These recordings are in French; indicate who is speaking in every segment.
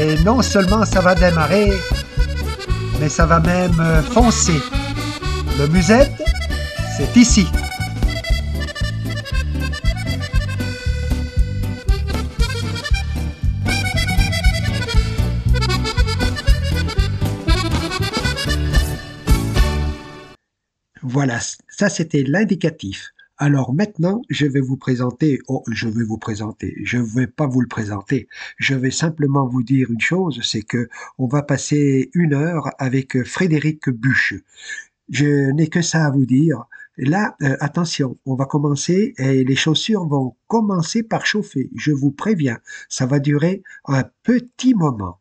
Speaker 1: Et non seulement ça va démarrer, mais ça va même euh, foncer. Le musette, c'est ici. Voilà, ça c'était l'indicatif. Alors maintenant, je vais vous présenter, oh, je vais vous présenter, je ne vais pas vous le présenter, je vais simplement vous dire une chose, c'est que on va passer une heure avec Frédéric Buche. Je n'ai que ça à vous dire. Là, euh, attention, on va commencer et les chaussures vont commencer par chauffer. Je vous préviens, ça va durer un petit moment.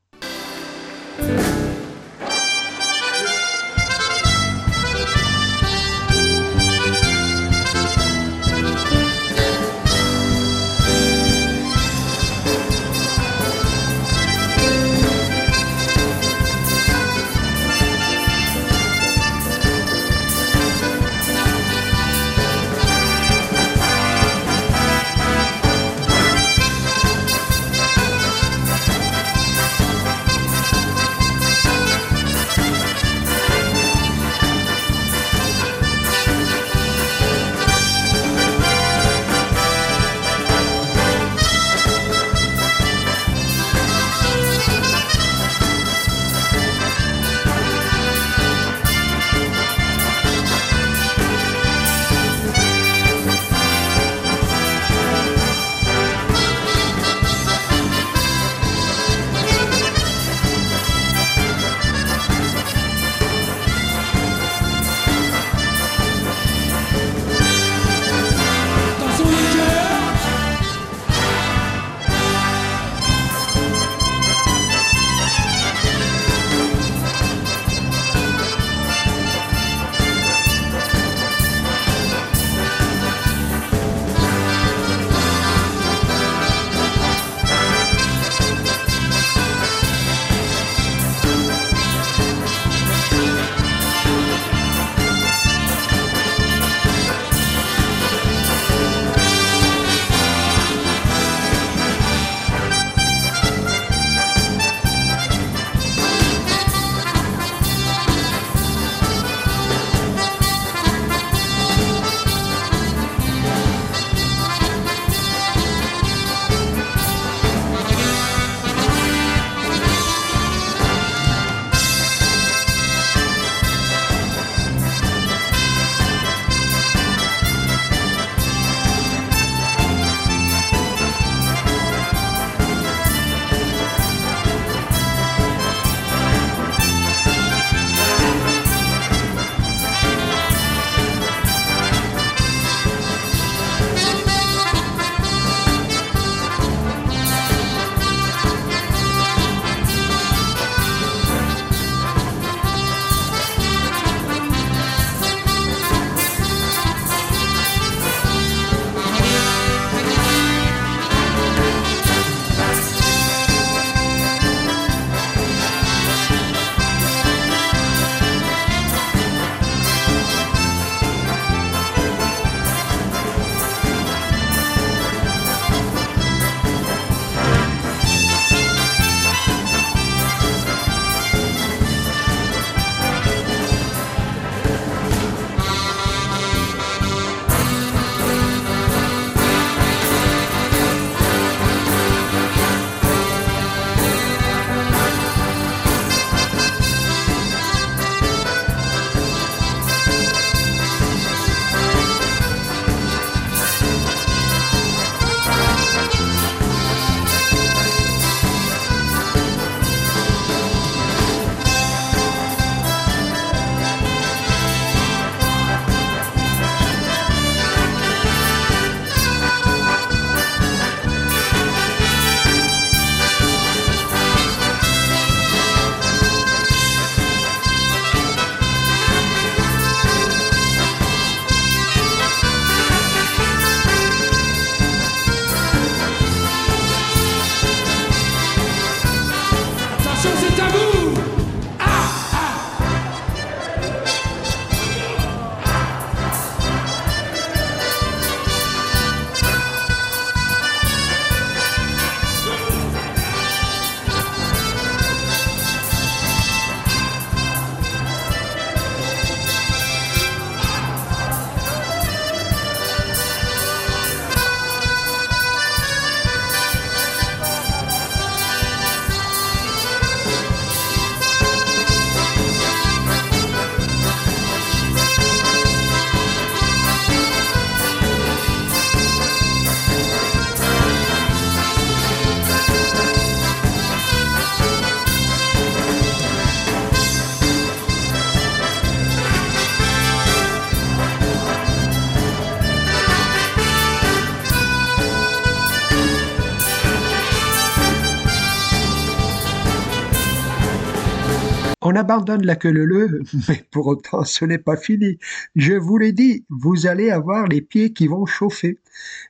Speaker 1: Abandonne la queue leu, mais pour autant ce n'est pas fini. Je vous l'ai dit, vous allez avoir les pieds qui vont chauffer.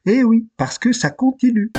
Speaker 1: Et eh oui, parce que ça continue.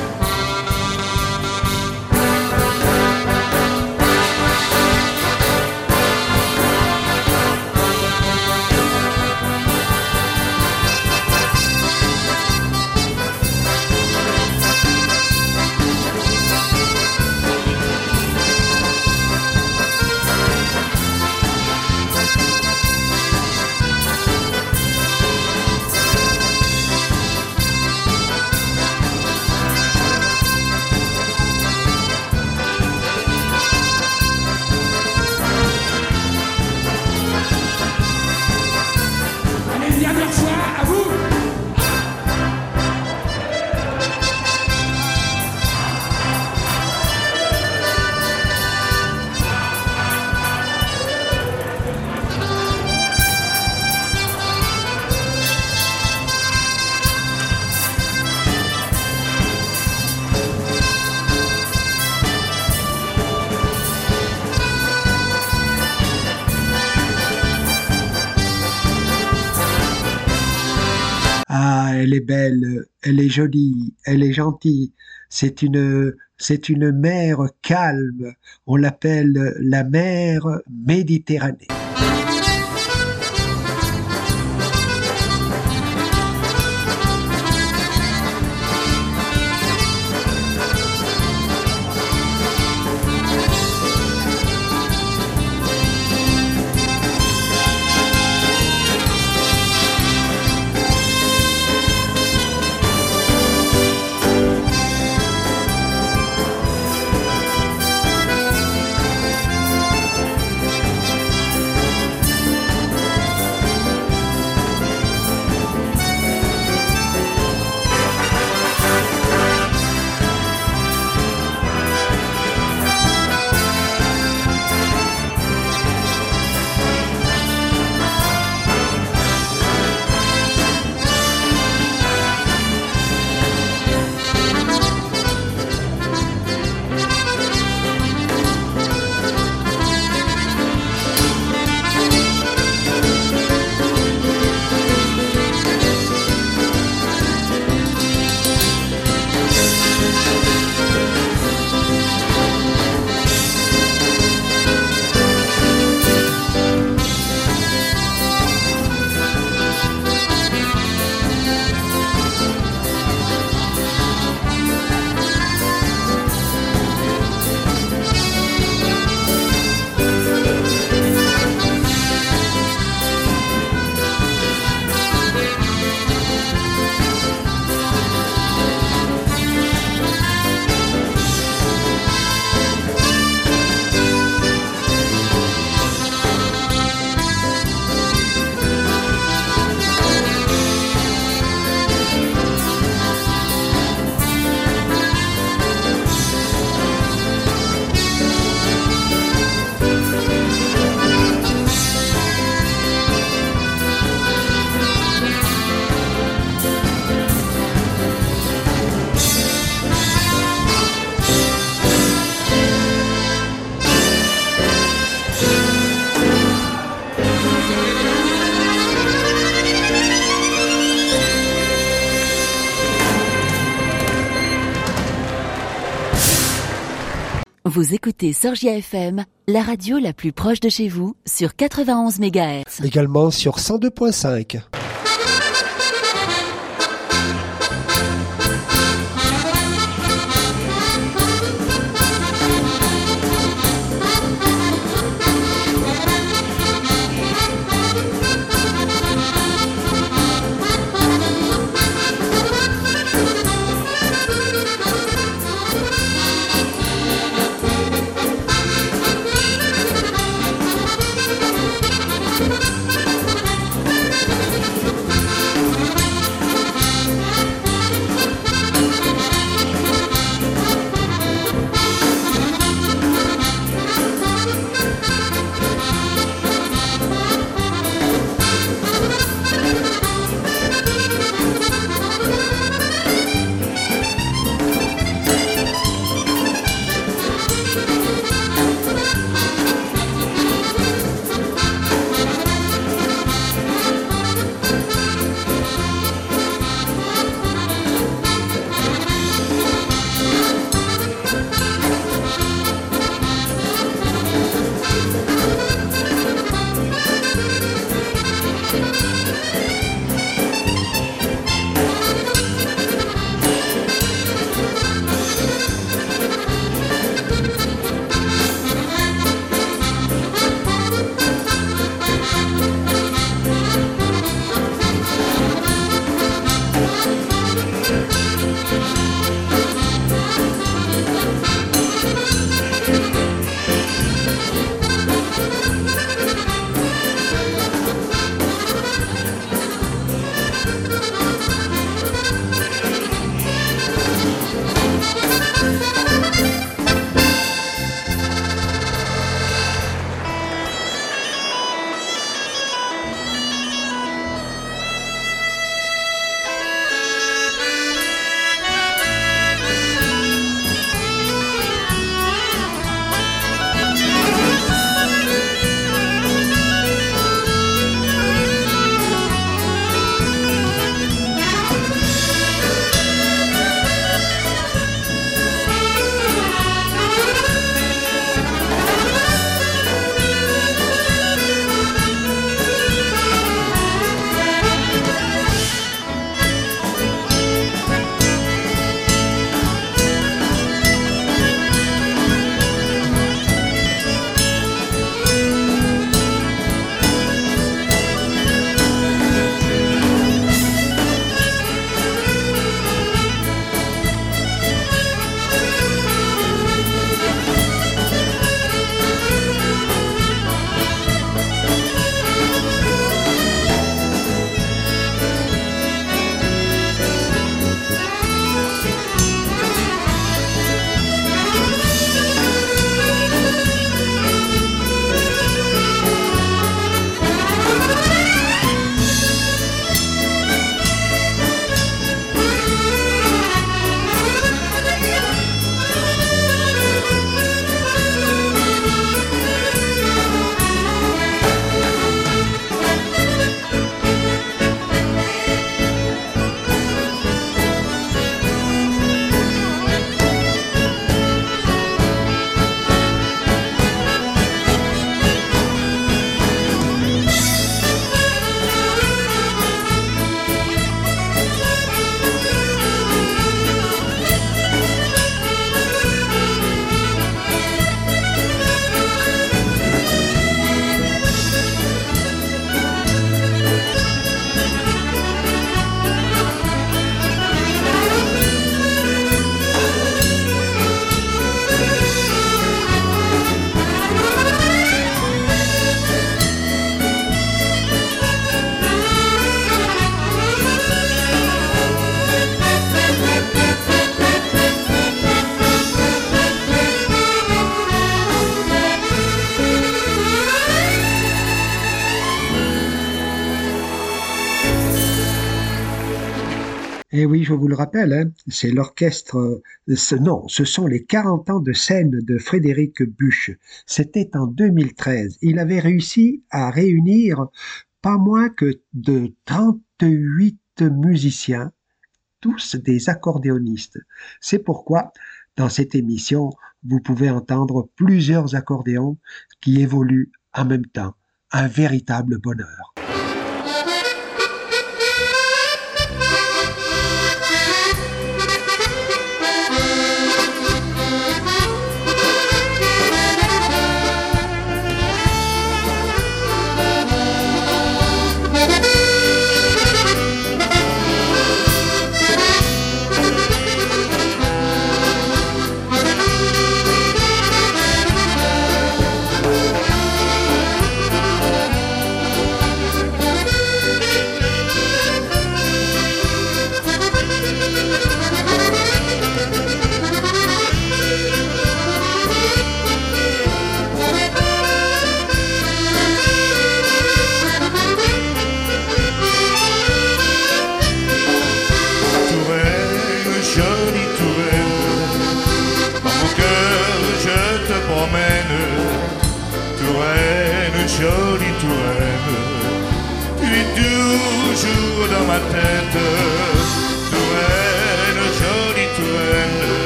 Speaker 1: Est jolie, elle est gentille. C'est une, c'est une mer calme. On l'appelle la mer Méditerranée.
Speaker 2: Écoutez Sorgia FM, la radio la plus proche de chez vous, sur 91 MHz.
Speaker 1: Également sur 102.5.
Speaker 3: Et oui, je vous le rappelle, hein, c'est l'orchestre, euh, non, ce sont les 40 ans de scène de Frédéric Buche. C'était en 2013. Il avait réussi à réunir pas moins que de 38 musiciens, tous des accordéonistes. C'est pourquoi, dans cette émission, vous pouvez entendre plusieurs accordéons qui évoluent en même temps. Un véritable bonheur.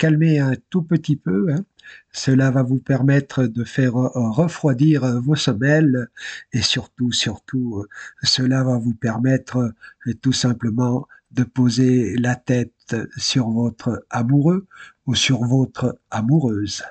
Speaker 3: calmer un tout petit peu. Hein. Cela va vous permettre de faire euh, refroidir euh, vos semelles et surtout, surtout, euh, cela va vous permettre tout simplement de poser la tête sur votre amoureux ou sur votre amoureuse.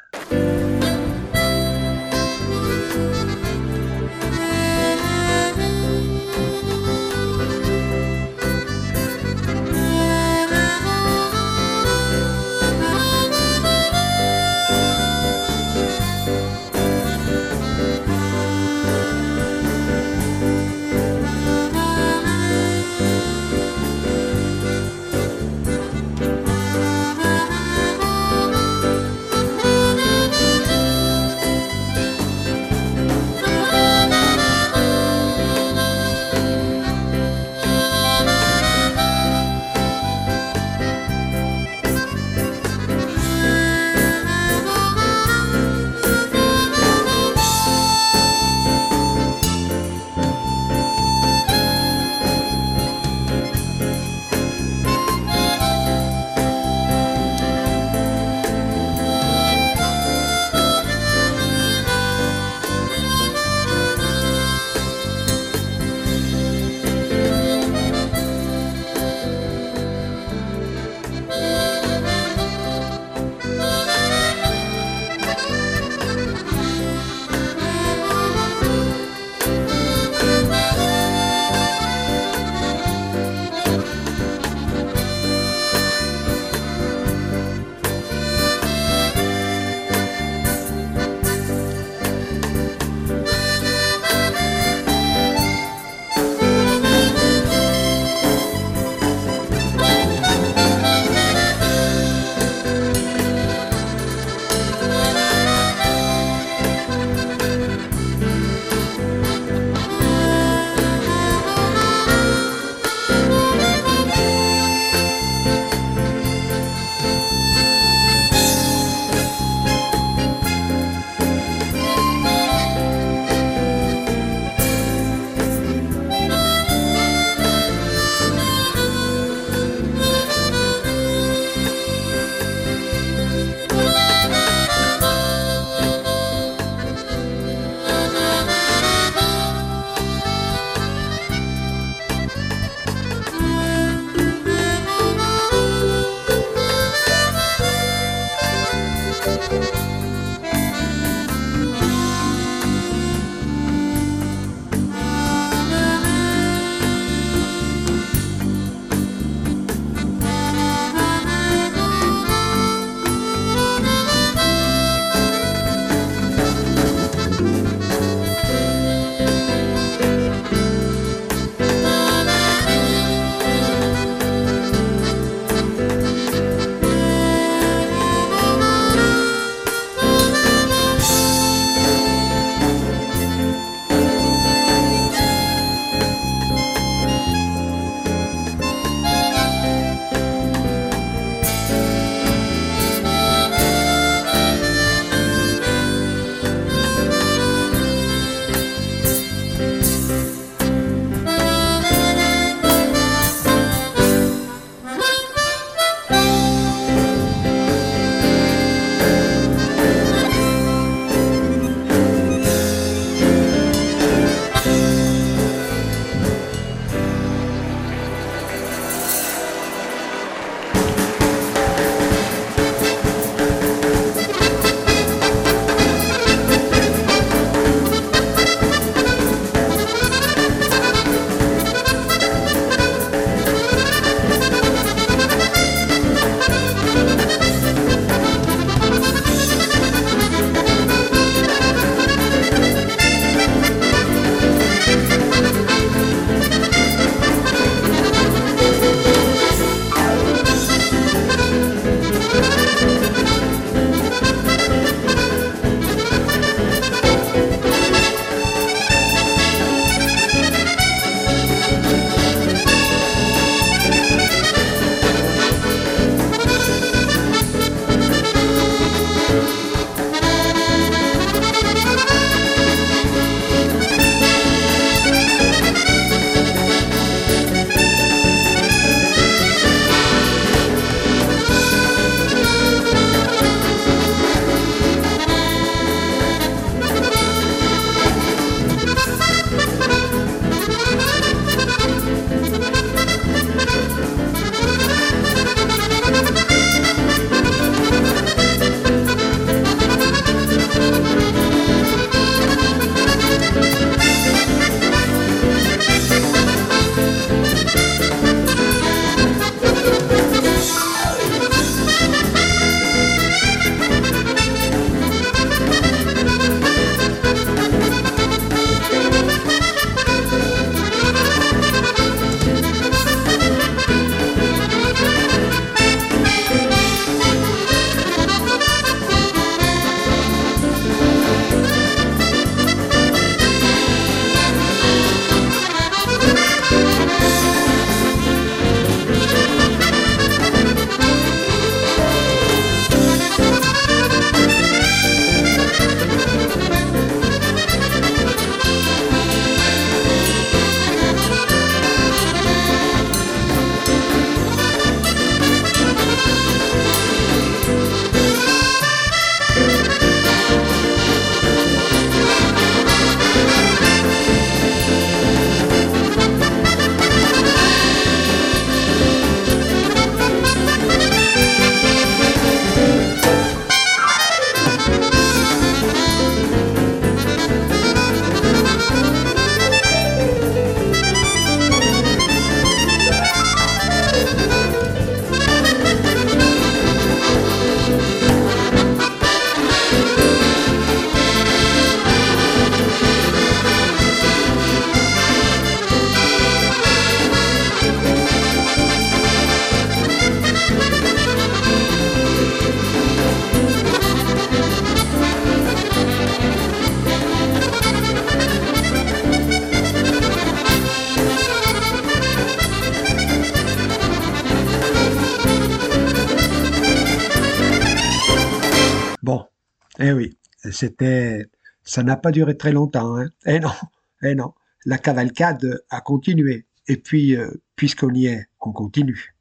Speaker 1: C'était, ça n'a pas duré très longtemps. Hein. Eh non, eh non, la cavalcade a continué. Et puis, euh, puisqu'on y est, on continue.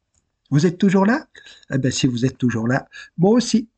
Speaker 1: Vous êtes toujours là? Eh bien, si vous êtes toujours là, moi aussi.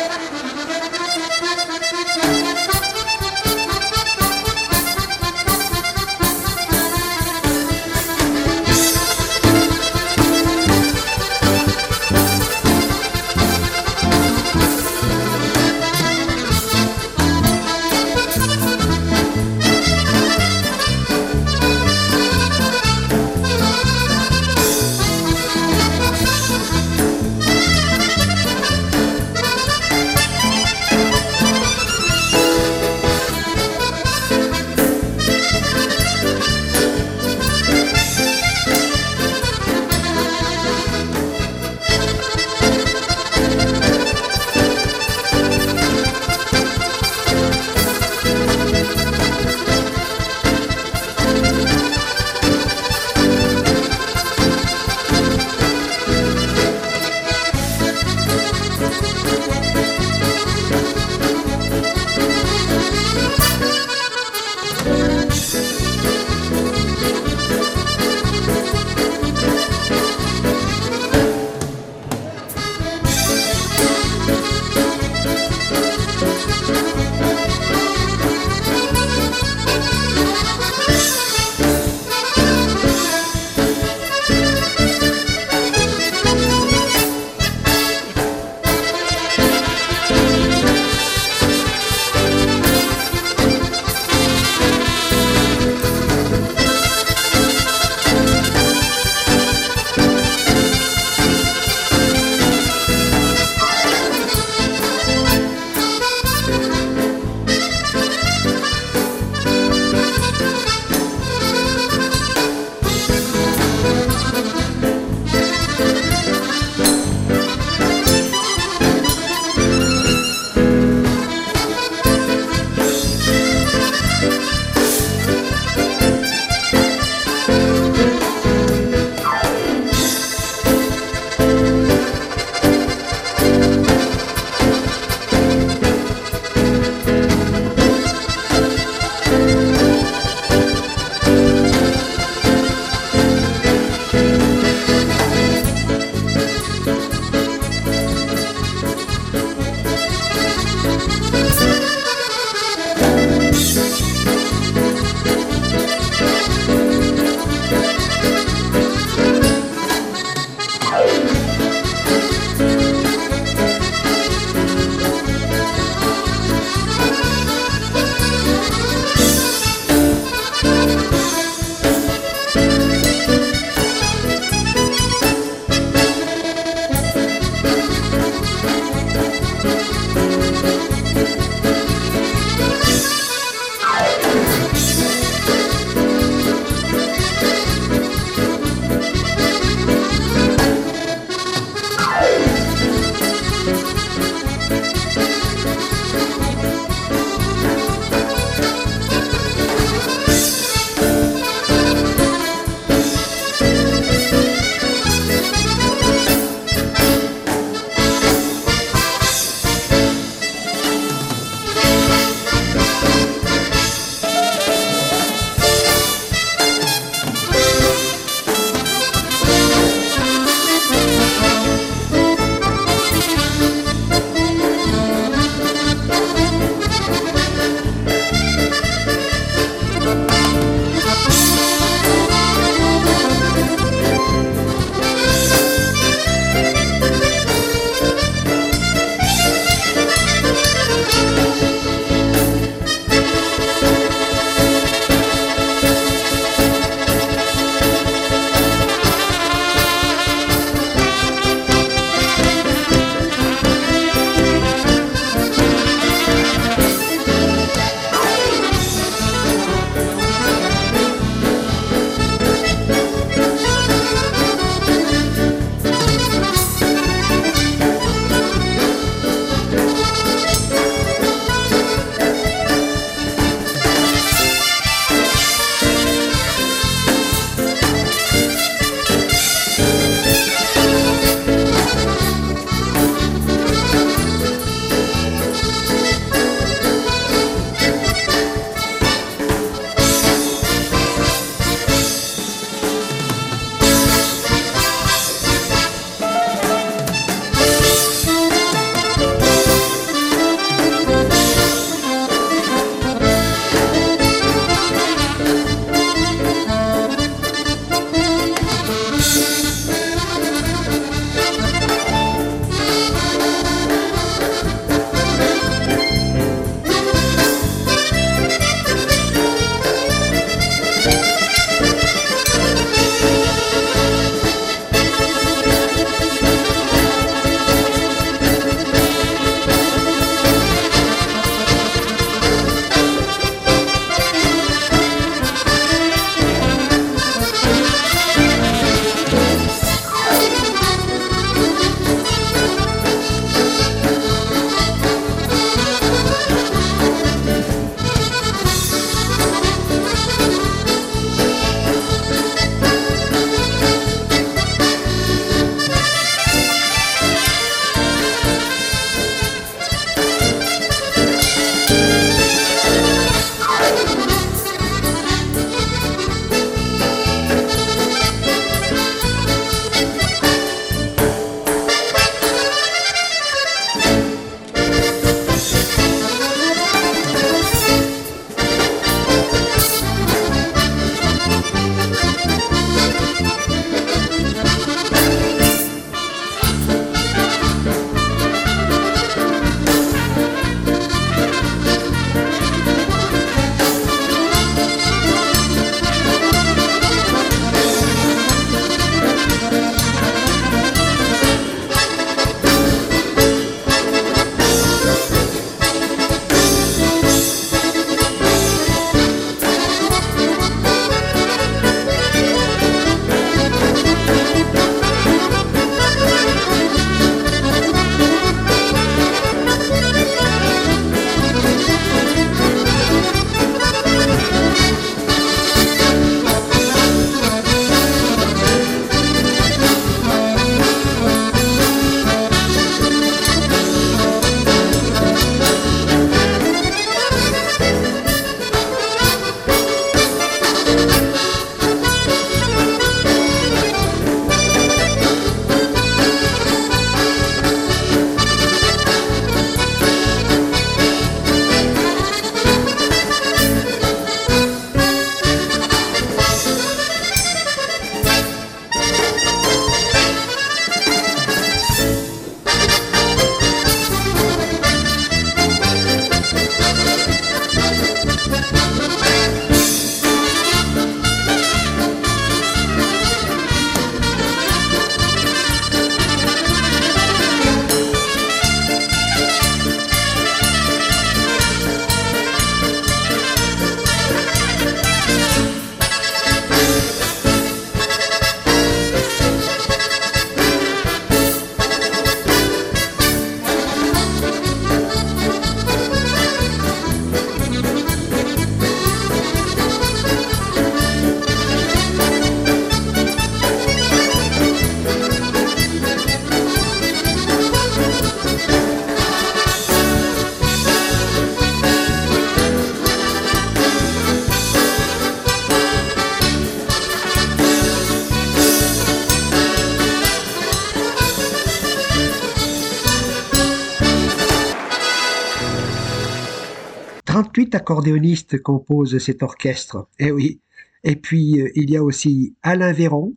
Speaker 1: 38 accordéonistes composent cet orchestre. Eh oui. Et puis, euh, il y a aussi Alain Véron,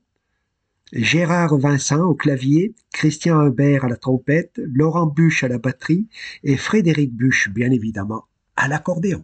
Speaker 1: Gérard Vincent au clavier, Christian Humbert à la trompette, Laurent Buche à la batterie et Frédéric Buche, bien évidemment, à l'accordéon.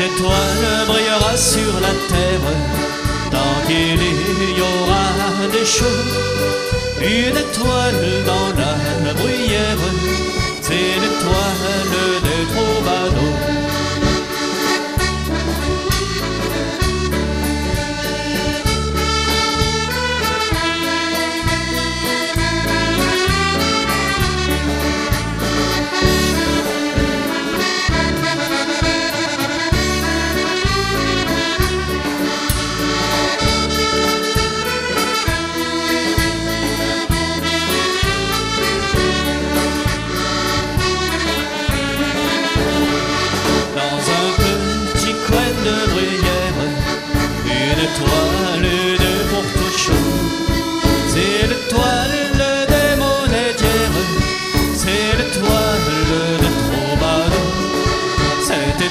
Speaker 4: Cette étoile brillera sur la terre tant qu'il y aura des choses. Une étoile dans la bruyère, c'est l'étoile des troubadours.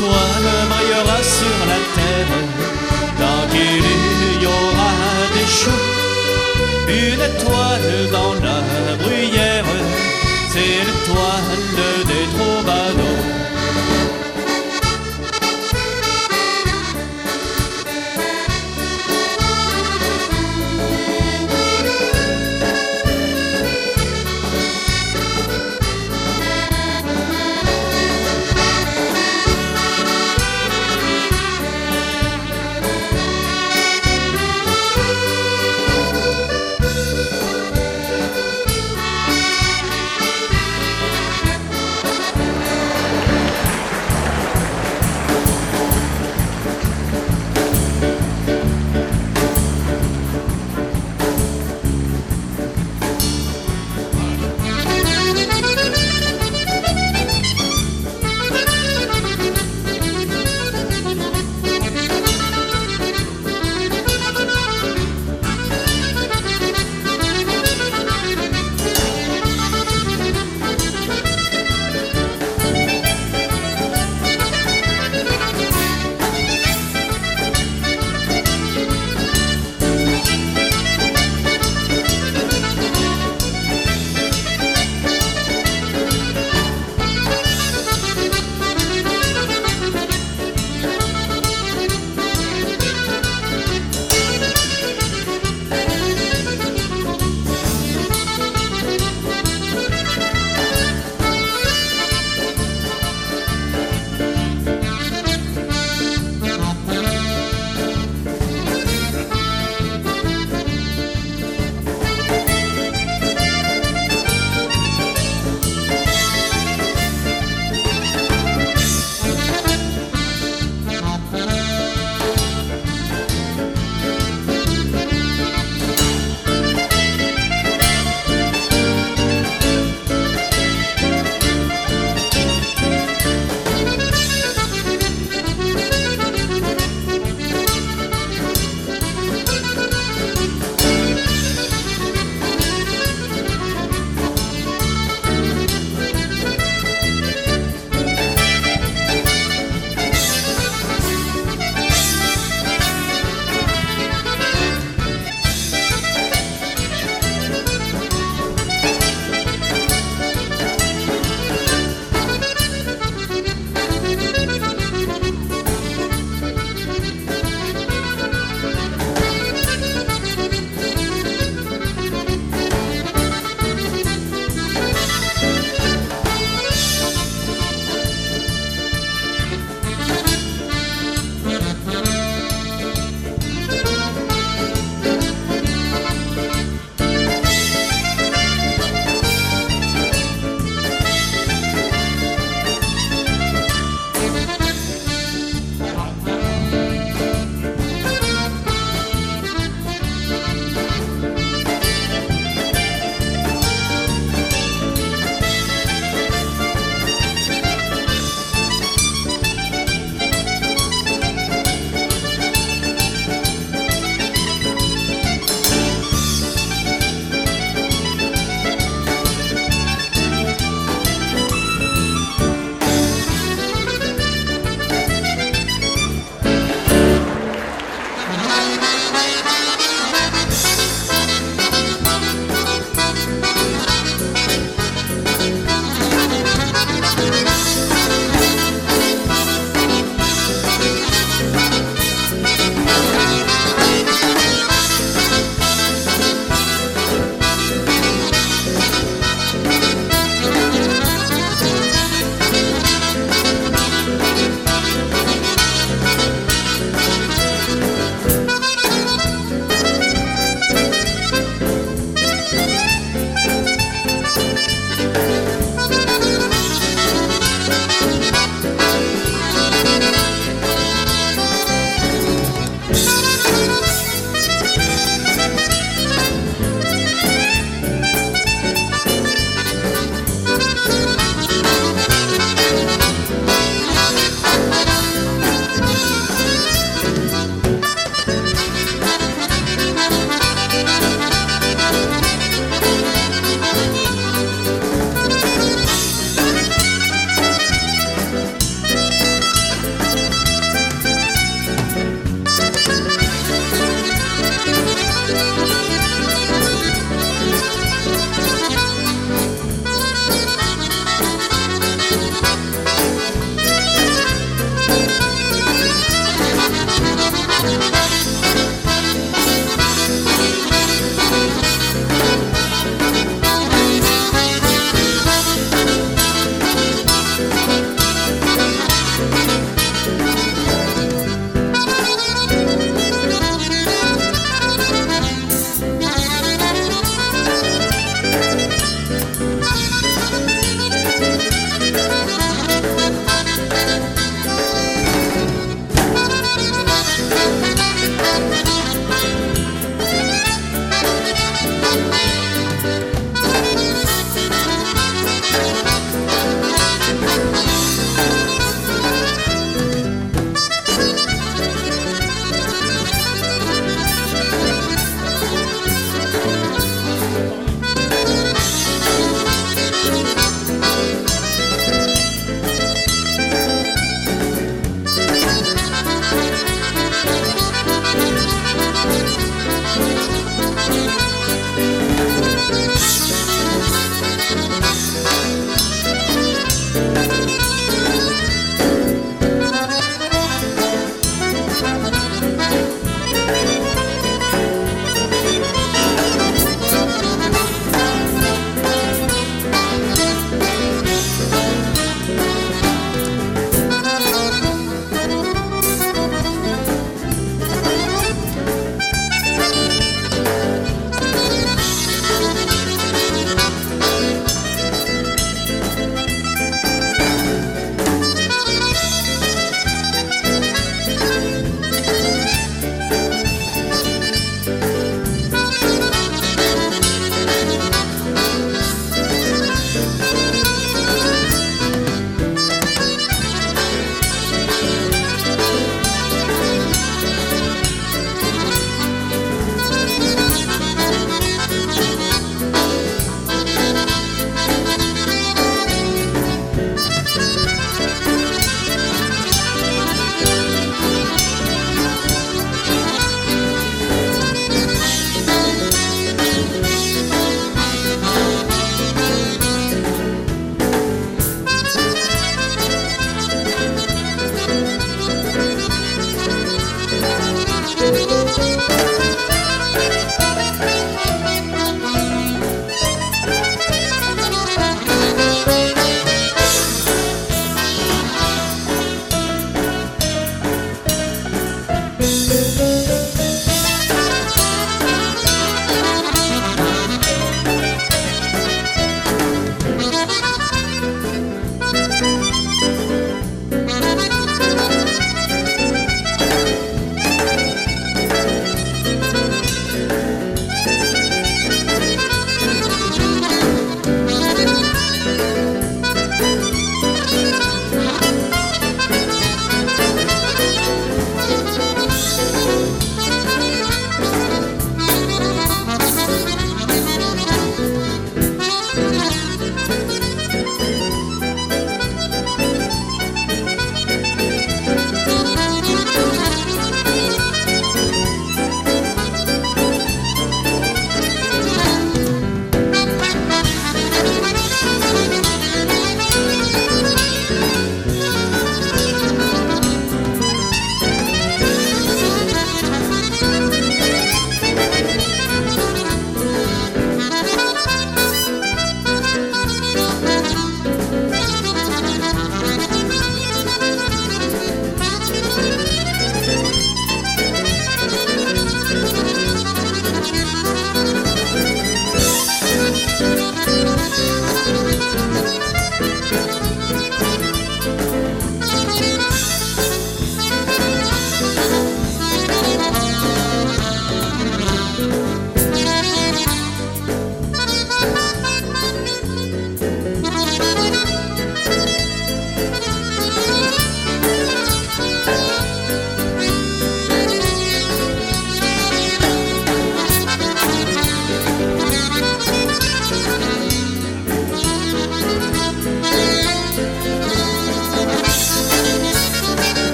Speaker 4: Étoile brillera sur la terre tant qu'il y aura des choux. Une étoile dans la bruyère, c'est l'étoile des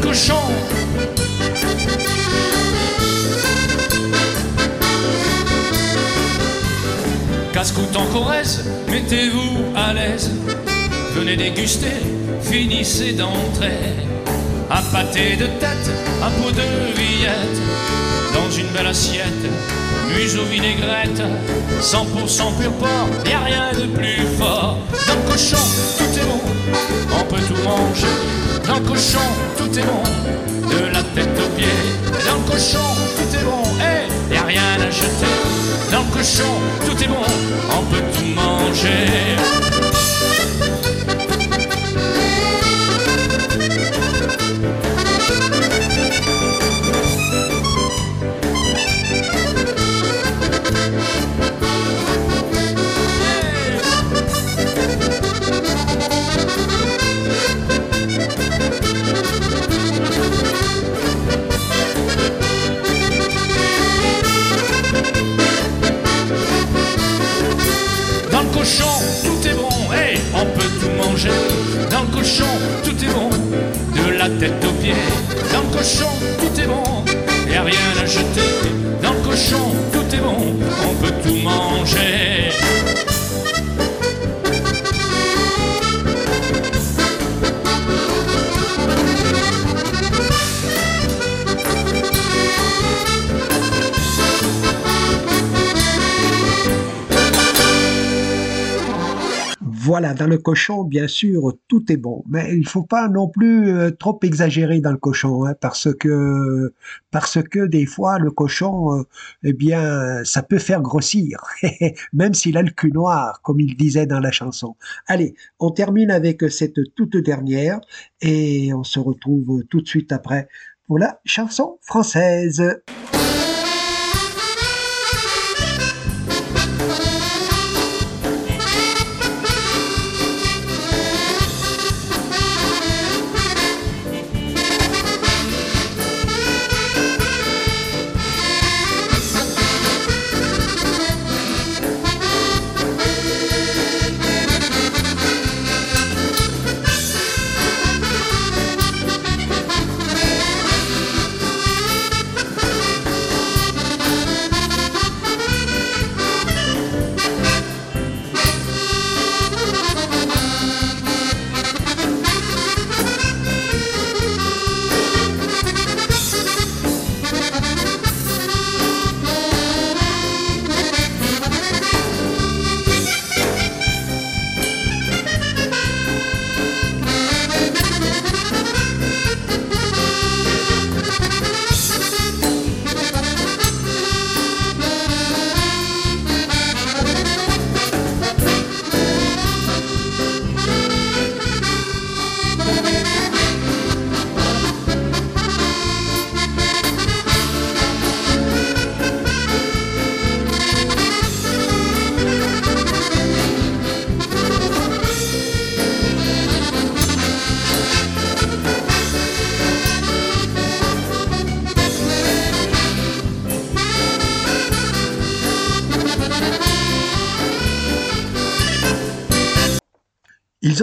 Speaker 4: cochon. Casse-croûte en Corrèze, mettez-vous à l'aise. Venez déguster, finissez d'entrer. Un pâté de tête, à peau de villette. Dans une belle assiette, museau vinaigrette. 100% pur porc, y a rien de plus fort. Dans le cochon, tout est bon, on peut tout manger. Dans le cochon, tout est bon, de la tête aux pieds. Dans le cochon, tout est bon, hey, y a rien à jeter. Dans le cochon, tout est bon, on peut tout manger. Cochon, tout est bon, y a rien à jeter. Dans le cochon, tout est bon, on peut tout manger.
Speaker 1: Dans le cochon, bien sûr, tout est bon, mais il faut pas non plus euh, trop exagérer dans le cochon, hein, parce que parce que des fois le cochon, euh, eh bien, ça peut faire grossir, même s'il a le cul noir, comme il disait dans la chanson. Allez, on termine avec cette toute dernière et on se retrouve tout de suite après pour la chanson française.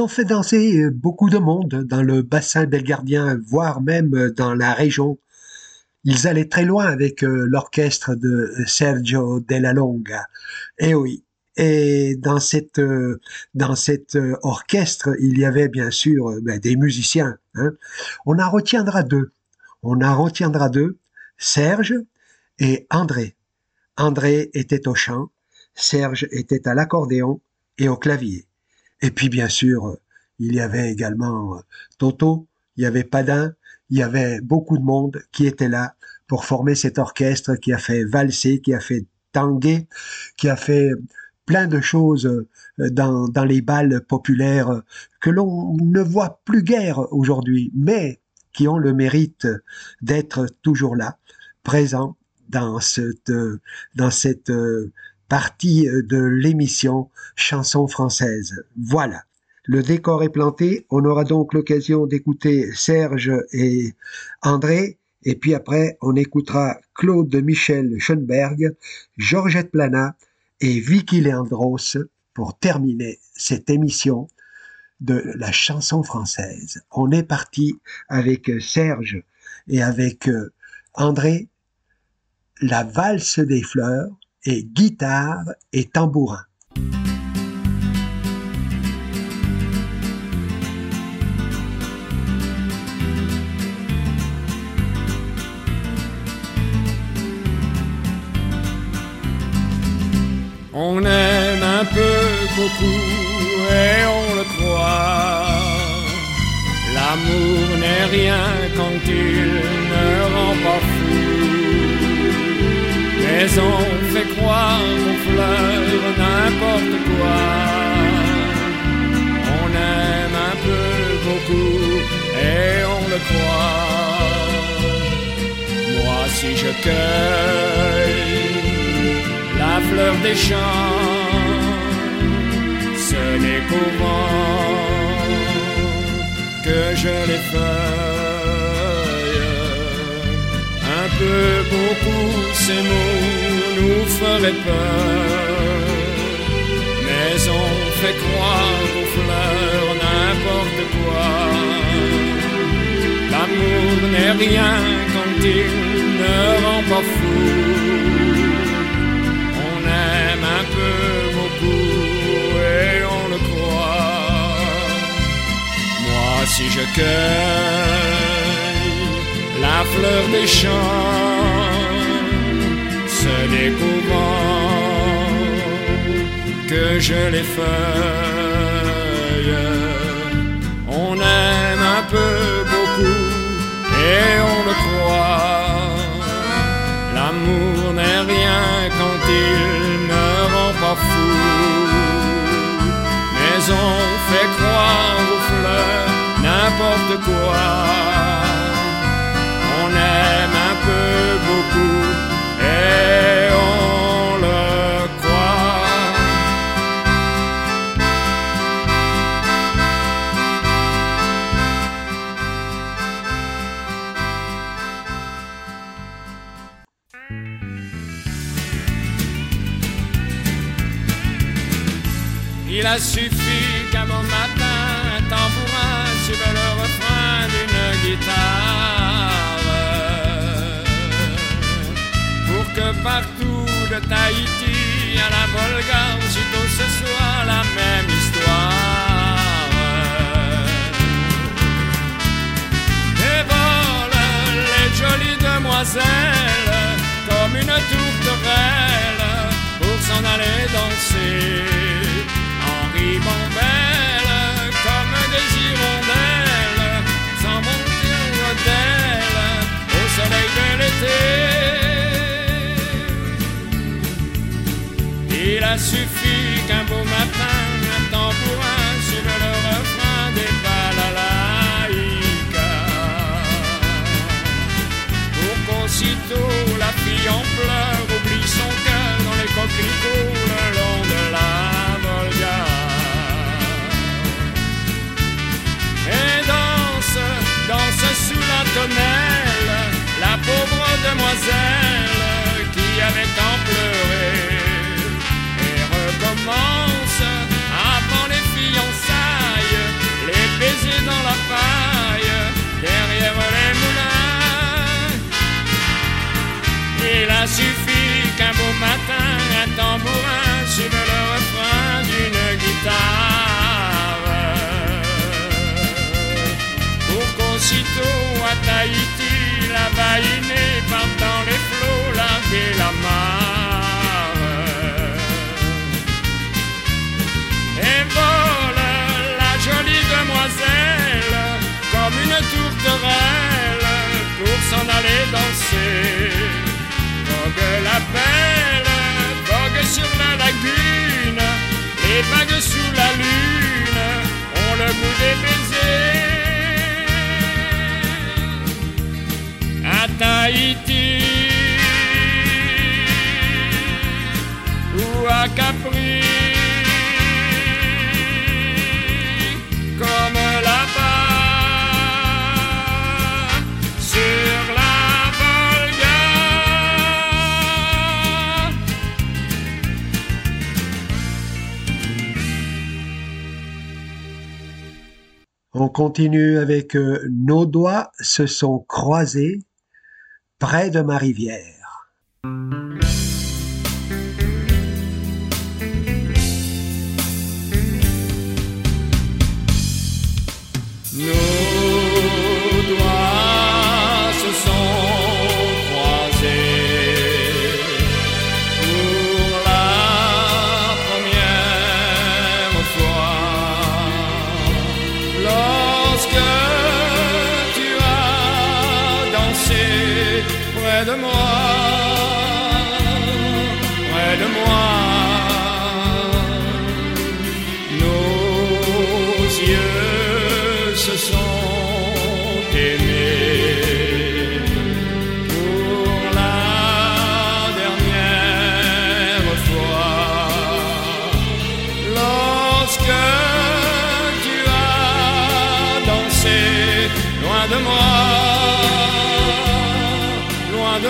Speaker 1: Ont fait danser beaucoup de monde dans le bassin belgardien, voire même dans la région. Ils allaient très loin avec l'orchestre de Sergio Della Longa. Et eh oui, et dans cette dans cet orchestre, il y avait bien sûr ben, des musiciens. Hein. On en retiendra deux. On en retiendra deux. Serge et André. André était au chant, Serge était à l'accordéon et au clavier. Et puis bien sûr, il y avait également euh, Toto, il y avait Padin, il y avait beaucoup de monde qui était là pour former cet orchestre qui a fait valser, qui a fait tanguer, qui a fait plein de choses euh, dans, dans les balles populaires que l'on ne voit plus guère aujourd'hui, mais qui ont le mérite d'être toujours là, présents dans cette, dans cette euh, partie de l'émission Chanson française. Voilà. Le décor est planté. On aura donc l'occasion d'écouter Serge et André. Et puis après, on écoutera Claude Michel Schoenberg, Georgette Plana et Vicky Leandros pour terminer cette émission de la chanson française. On est parti avec Serge et avec euh, André la valse des fleurs et guitare et tambourin.
Speaker 5: On aime un peu beaucoup et on le croit. L'amour n'est rien quand il ne rend pas mais on fait croire aux fleurs n'importe quoi. On aime un peu beaucoup et on le croit. Moi si je cueille la fleur des champs, ce n'est qu'au vent que je les feuille peu, beaucoup, ces mots nous feraient peur. Mais on fait croire aux fleurs n'importe quoi. L'amour n'est rien quand il ne rend pas fou. On aime un peu, beaucoup, et on le croit. Moi, si je cueille la fleur des champs, n'est qu'au que je les feuille. On aime un peu beaucoup et on le croit. L'amour n'est rien quand il ne rend pas fou. Mais on fait croire aux fleurs n'importe quoi beaucoup et on le croit. Il a suffi partout de Tahiti à la Volga, aussitôt ce soit la même histoire. Et volent les jolies demoiselles comme une tourterelle pour s'en aller danser en ribambelle comme des hirondelles sans monter au soleil de l'été. Il a suffi qu'un beau matin, un tambourin sur le refrain des balalaïka. Pour qu'aussitôt la fille en pleurs oublie son cœur dans les coquelicots le long de la Volga. Et danse, danse sous la tonnelle, la pauvre demoiselle savent. Pour qu'aussitôt à Tahiti, là-bas inné, pendant les flots, larguer la mare. Et vole la jolie demoiselle comme une tourterelle pour s'en aller danser. Les vagues sous la lune ont le goût des baisers. À Tahiti ou à Capri,
Speaker 1: On continue avec euh, Nos doigts se sont croisés près de ma rivière.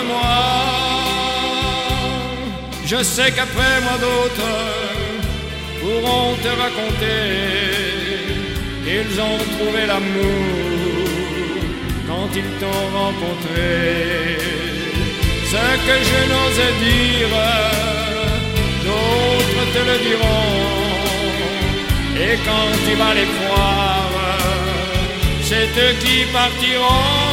Speaker 5: Moi, je sais qu'après moi d'autres pourront te raconter qu'ils ont trouvé l'amour quand ils t'ont rencontré. Ce que je n'osais dire, d'autres te le diront. Et quand tu vas les croire, c'est eux qui partiront.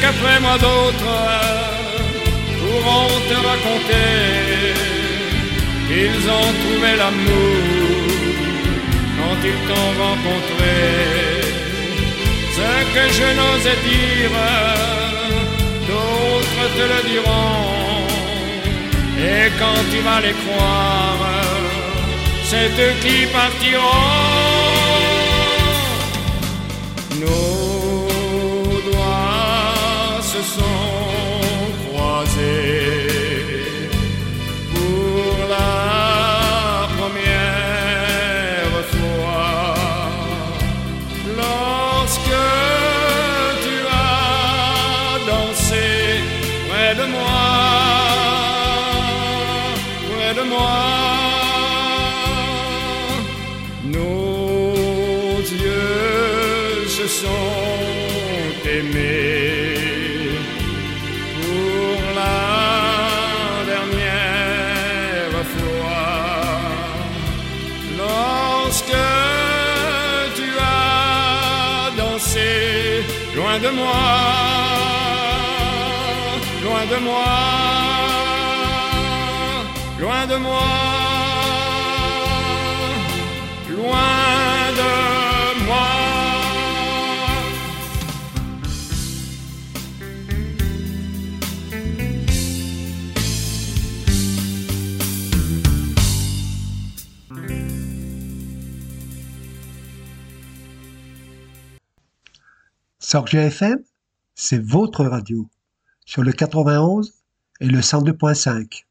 Speaker 5: Qu'après moi d'autres pourront te raconter qu'ils ont trouvé l'amour quand ils t'ont rencontré. Ce que je n'osais dire, d'autres te le diront. Et quand tu vas les croire, c'est eux qui partiront. Se sont croisés loin de moi, loin de moi, loin de moi,
Speaker 1: Sorgia FM, c'est votre radio sur le 91 et le 102.5.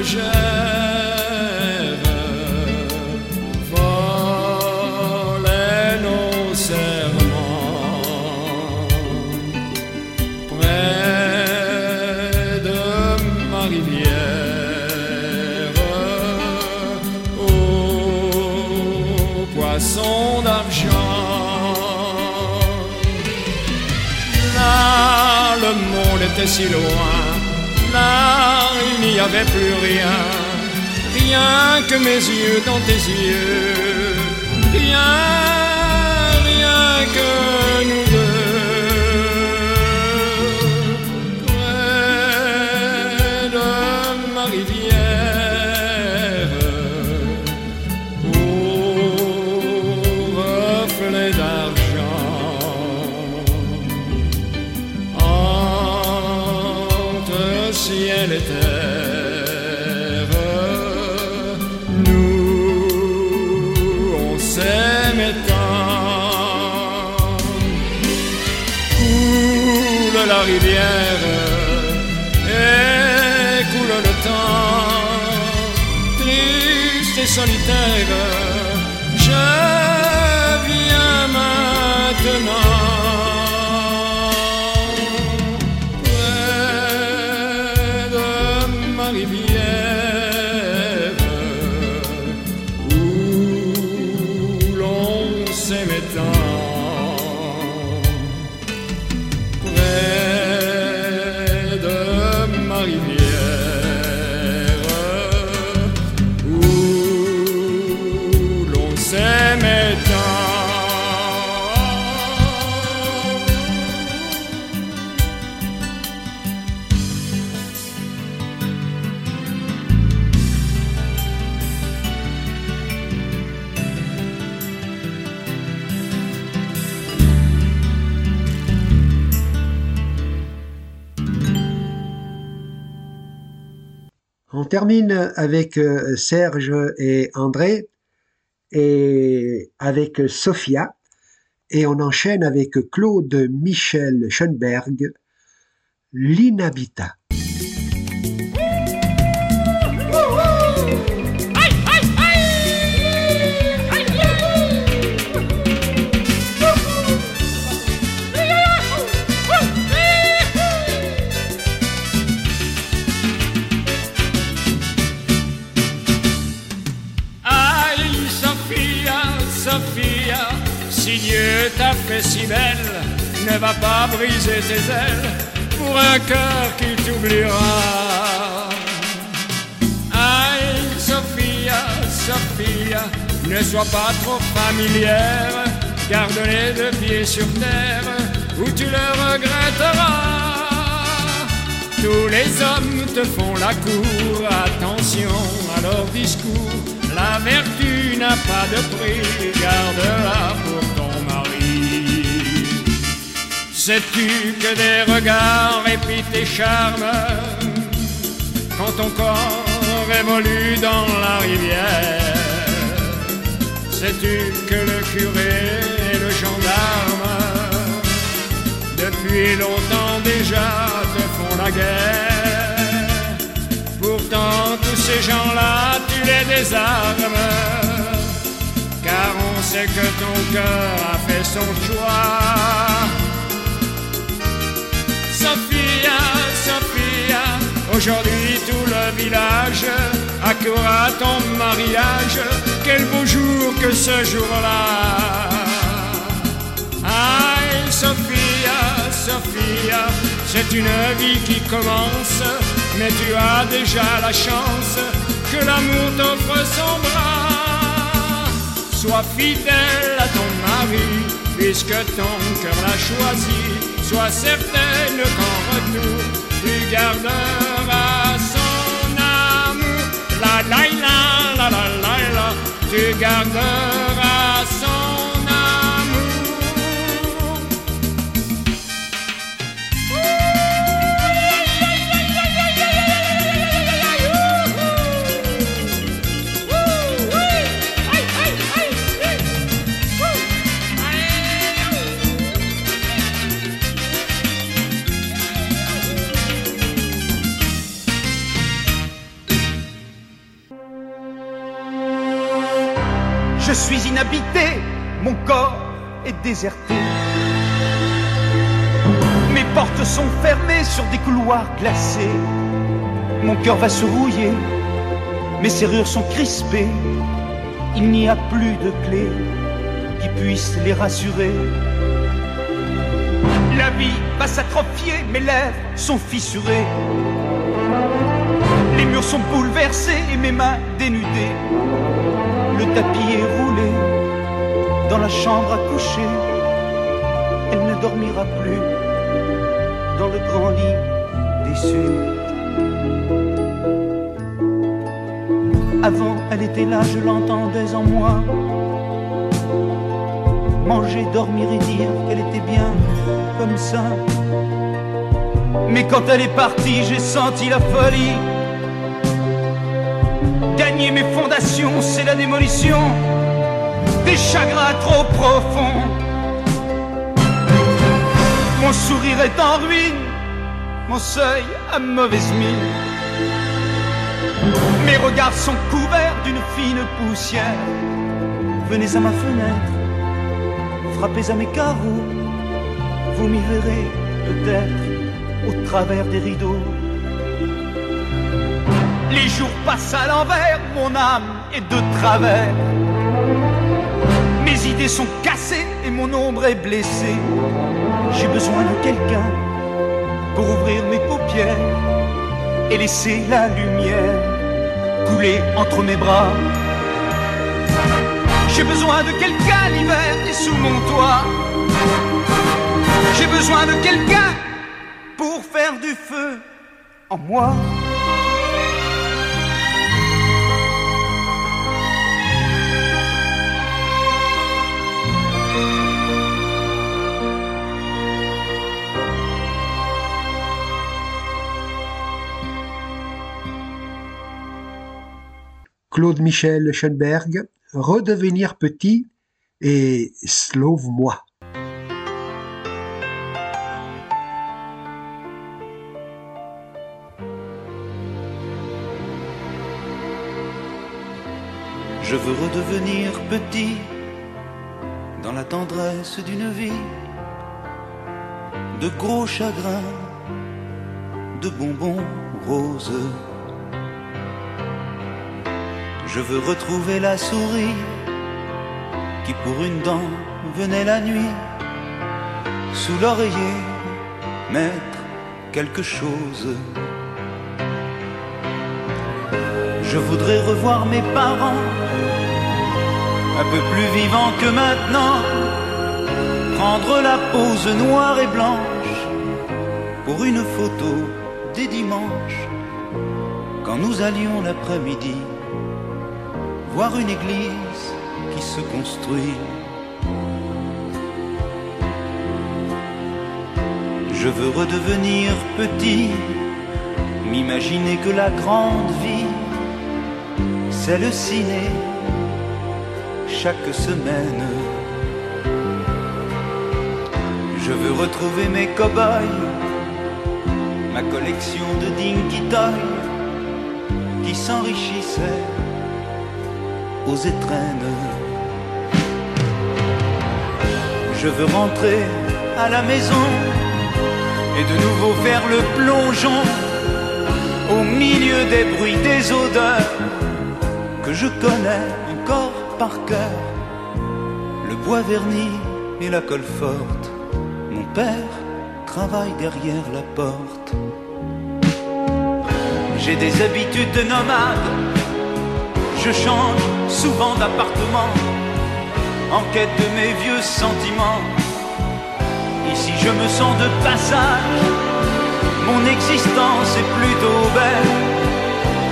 Speaker 5: l'herbe légère volaient nos serments près de ma rivière aux poissons d'argent Là, le monde était si loin. N'y avait plus rien. Rien que mes yeux dans tes yeux. Rien, rien que solitaire.
Speaker 1: Termine avec euh, Serge et André et avec Sophia et on enchaîne avec Claude Michel Schoenberg, L'Inhabitat.
Speaker 5: Dieu t'a fait si belle, ne va pas briser tes ailes pour un cœur qui t'oubliera. Aïe, Sophia, Sophia, ne sois pas trop familière, garde les deux pieds sur terre, ou tu le regretteras. Tous les hommes te font la cour, attention à leur discours. La vertu n'a pas de prix, garde-la pour mari. Sais-tu que des regards épient tes charmes quand ton corps évolue dans la rivière? Sais-tu que le curé et le gendarme? Depuis longtemps déjà te font la guerre. Pourtant, tous ces gens-là, tu les désarmes. Car on sait que ton cœur a fait son choix. Aujourd'hui tout le village accourt à ton mariage. Quel beau jour que ce jour-là. Aïe, Sophia, Sophia, c'est une vie qui commence, mais tu as déjà la chance que l'amour t'offre son bras. Sois fidèle à ton mari, puisque ton cœur l'a choisi. Sois certaine qu'en retour, tu garderas son amour. La la la la la la la, tu garderas son
Speaker 6: mon corps est déserté. Mes portes sont fermées sur des couloirs glacés. Mon cœur va se rouiller, mes serrures sont crispées. Il n'y a plus de clés qui puissent les rassurer. La vie va s'atrophier, mes lèvres sont fissurées. Les murs sont bouleversés et mes mains dénudées. Le tapis est roulé dans la chambre à coucher. Elle ne dormira plus dans le grand lit déçu. Avant, elle était là, je l'entendais en moi. Manger, dormir et dire qu'elle était bien comme ça. Mais quand elle est partie, j'ai senti la folie. Gagner mes fondations, c'est la démolition des chagrins trop profonds. Mon sourire est en ruine, mon seuil a mauvaise mine. Mes regards sont couverts d'une fine poussière. Venez à ma fenêtre, frappez à mes carreaux, vous m'y verrez peut-être au travers des rideaux. Les jours passent à l'envers, mon âme est de travers. Sont cassées et mon ombre est blessée. J'ai besoin de quelqu'un pour ouvrir mes paupières et laisser la lumière couler entre mes bras. J'ai besoin de quelqu'un l'hiver sous mon toit. J'ai besoin de quelqu'un pour faire du feu en moi.
Speaker 1: Claude Michel Schoenberg, Redevenir petit et Slove-moi.
Speaker 6: Je veux redevenir petit dans la tendresse d'une vie, de gros chagrins, de bonbons roses. Je veux retrouver la souris qui pour une dent venait la nuit sous l'oreiller mettre quelque chose. Je voudrais revoir mes parents, un peu plus vivants que maintenant, prendre la pose noire et blanche pour une photo des dimanches, quand nous allions l'après-midi voir une église qui se construit. Je veux redevenir petit, m'imaginer que la grande vie, c'est le ciné chaque semaine. Je veux retrouver mes cow-boys, ma collection de Dinky Toy qui s'enrichissait aux étrennes. Je veux rentrer à la maison et de nouveau faire le plongeon au milieu des bruits, des odeurs que je connais encore par cœur. Le bois verni et la colle forte, mon père travail derrière la porte. J'ai des habitudes de nomade, je change souvent d'appartement en quête de mes vieux sentiments. Ici je me sens de passage, mon existence est plutôt belle.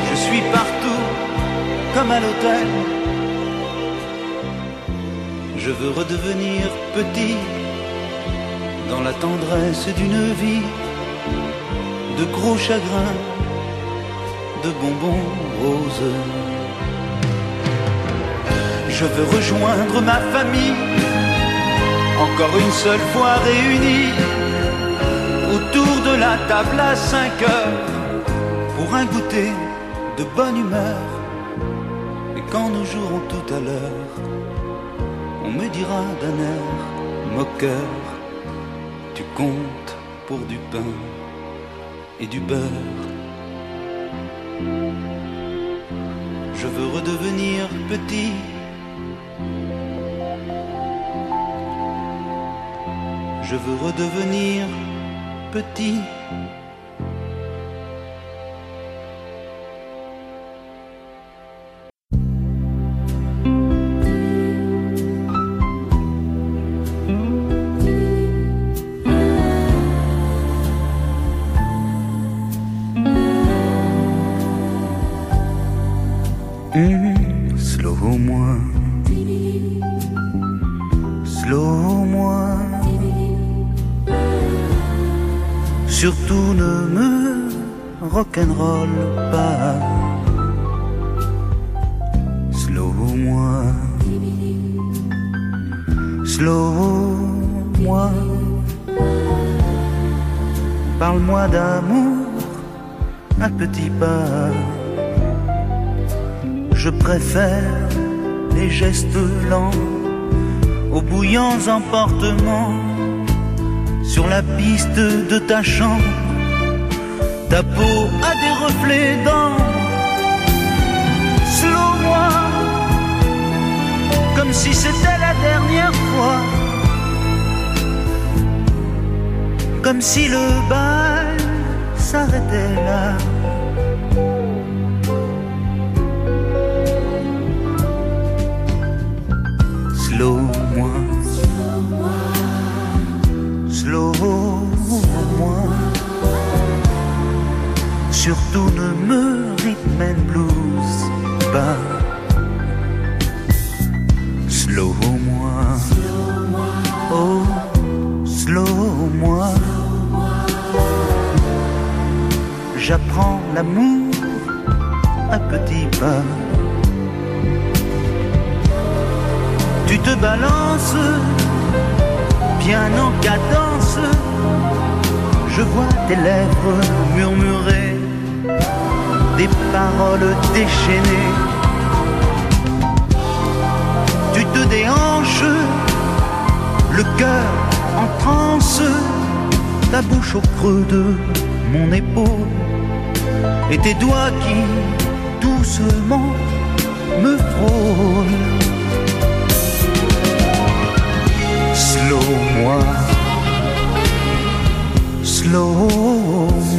Speaker 6: Je suis partout comme à l'hôtel. Je veux redevenir petit dans la tendresse d'une vie de gros chagrins, de bonbons roses. Je veux rejoindre ma famille, encore une seule fois réunie, autour de la table à cinq heures, pour un goûter de bonne humeur. Et quand nous jouerons tout à l'heure, on me dira d'un air moqueur, tu comptes pour du pain et du beurre. Je veux redevenir petit. Je veux redevenir petit. Rock'n'roll pas. Slow moi, slow moi. Parle-moi d'amour, un petit pas. Je préfère les gestes lents aux bouillants emportements sur la piste de ta chambre. Ta peau a des reflets d'or. Slow moi, comme si c'était la dernière fois. Comme si le bal s'arrêtait là. Slow moi, slow moi. Surtout ne me rhythm and blues pas. Slow moi, oh slow moi. J'apprends l'amour à petits pas. Tu te balances bien en cadence. Je vois tes lèvres murmurer des paroles déchaînées. Tu te déhanches, le cœur en transe, ta bouche au creux de mon épaule et tes doigts qui doucement me frôlent. Slow moi, slow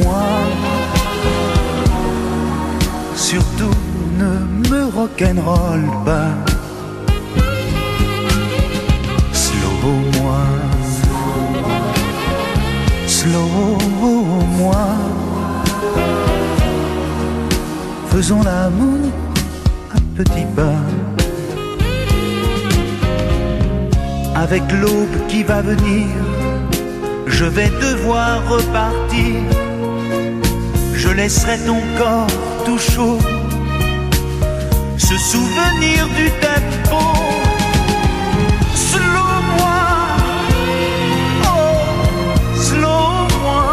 Speaker 6: moi. Surtout ne me rock'n'roll pas. Slow moi, slow moi. Faisons l'amour à petits pas. Avec l'aube qui va venir, je vais devoir repartir. Je laisserai ton corps tout chaud se souvenir du tempo. Slow moi, oh, slow moi,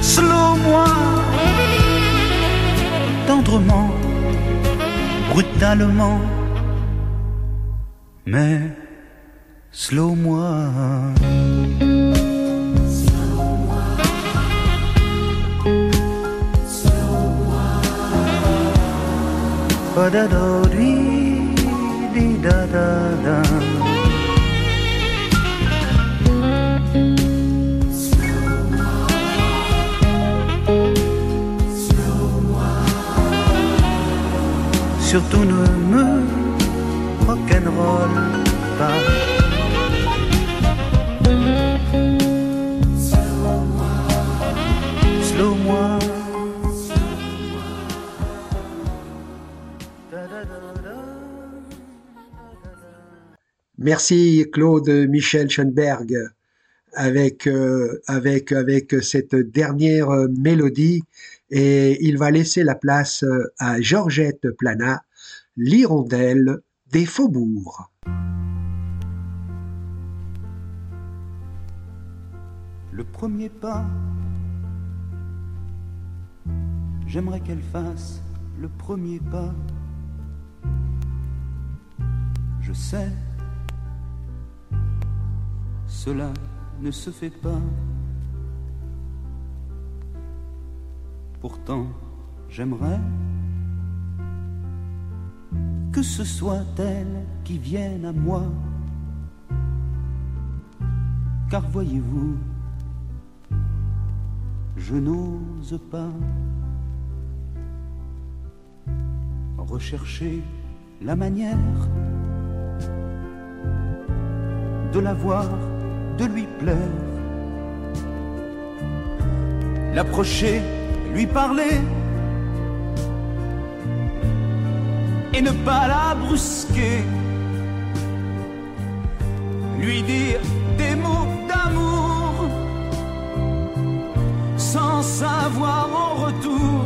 Speaker 6: slow moi, tendrement, brutalement mais slow moi. da do di Surtout ne me rock'n'roll pas.
Speaker 1: Merci Claude Michel Schoenberg avec, euh, avec, avec cette dernière mélodie et il va laisser la place euh, à Georgette Plana, l'hirondelle des faubourgs.
Speaker 6: Le premier pas, j'aimerais qu'elle fasse le premier pas. Je sais, cela ne se fait pas. Pourtant, j'aimerais que ce soit elle qui vienne à moi. Car voyez-vous, je n'ose pas rechercher la manière de la voir, de lui plaire, l'approcher, lui parler. Et ne pas la brusquer, lui dire des mots d'amour. Sans savoir en retour.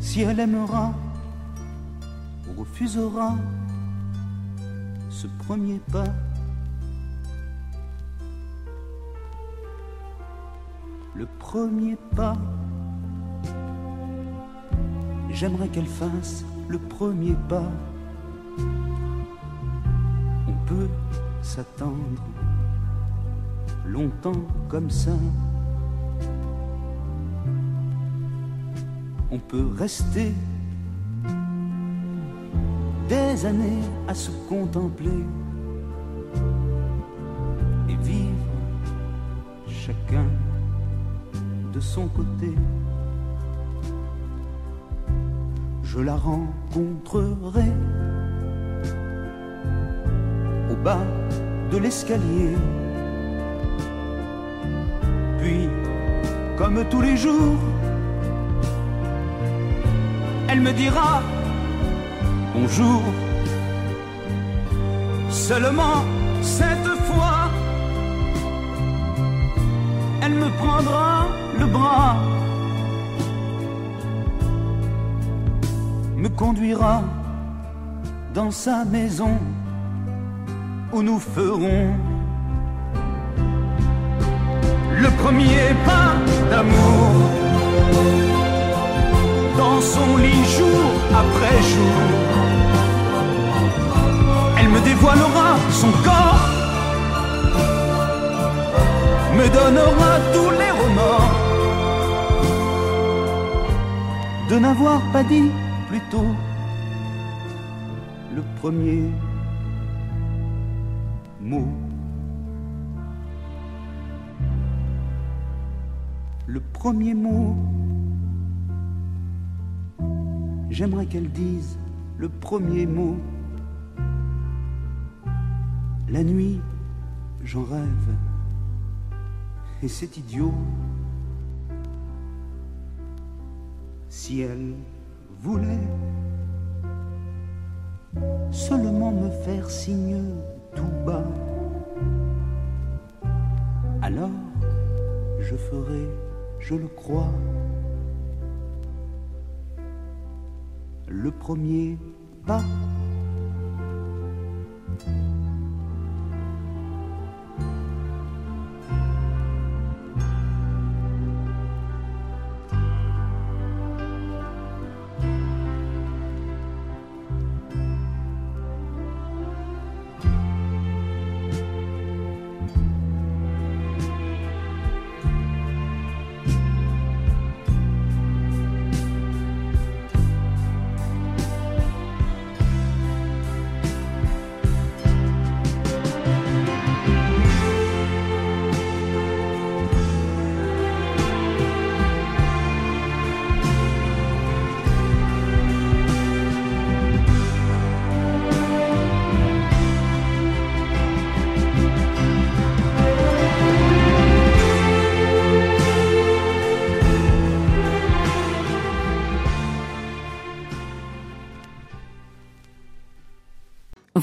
Speaker 6: Si elle aimera ou refusera ce premier pas. Le premier pas, j'aimerais qu'elle fasse le premier pas. On peut s'attendre longtemps comme ça. On peut rester années à se contempler et vivre chacun de son côté. Je la rencontrerai au bas de l'escalier. Puis, comme tous les jours, elle me dira bonjour. Seulement cette fois, elle me prendra le bras, me conduira dans sa maison où nous ferons le premier pas d'amour dans son lit jour après jour. Me dévoilera son corps, me donnera tous les remords de n'avoir pas dit plus tôt le premier mot. Le premier mot. J'aimerais qu'elle dise le premier mot. La nuit, j'en rêve. Et c'est idiot. Si elle voulait seulement me faire signe tout bas, alors je ferai, je le crois, le premier pas.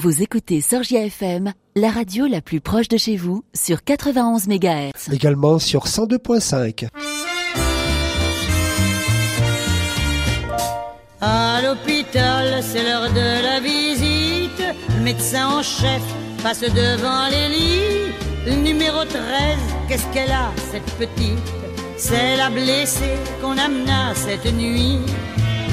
Speaker 2: Vous écoutez Sorgia FM, la radio la plus proche de chez vous, sur 91 MHz.
Speaker 1: Également sur 102.5.
Speaker 7: À l'hôpital, c'est l'heure de la visite. Le médecin en chef passe devant les lits. Le numéro 13, qu'est-ce qu'elle a, cette petite? C'est la blessée qu'on amena cette nuit.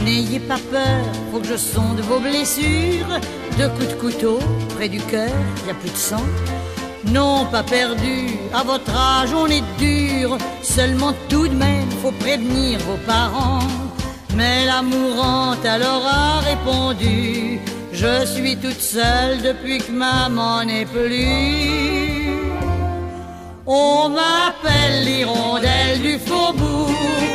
Speaker 7: N'ayez pas peur, faut que je sonde vos blessures. Deux coups de couteau près du cœur, y a plus de sang. Non, pas perdu, à votre âge on est dur. Seulement tout de même, faut prévenir vos parents. Mais la mourante alors a répondu Je suis toute seule depuis que maman n'est plus. On m'appelle l'hirondelle du faubourg.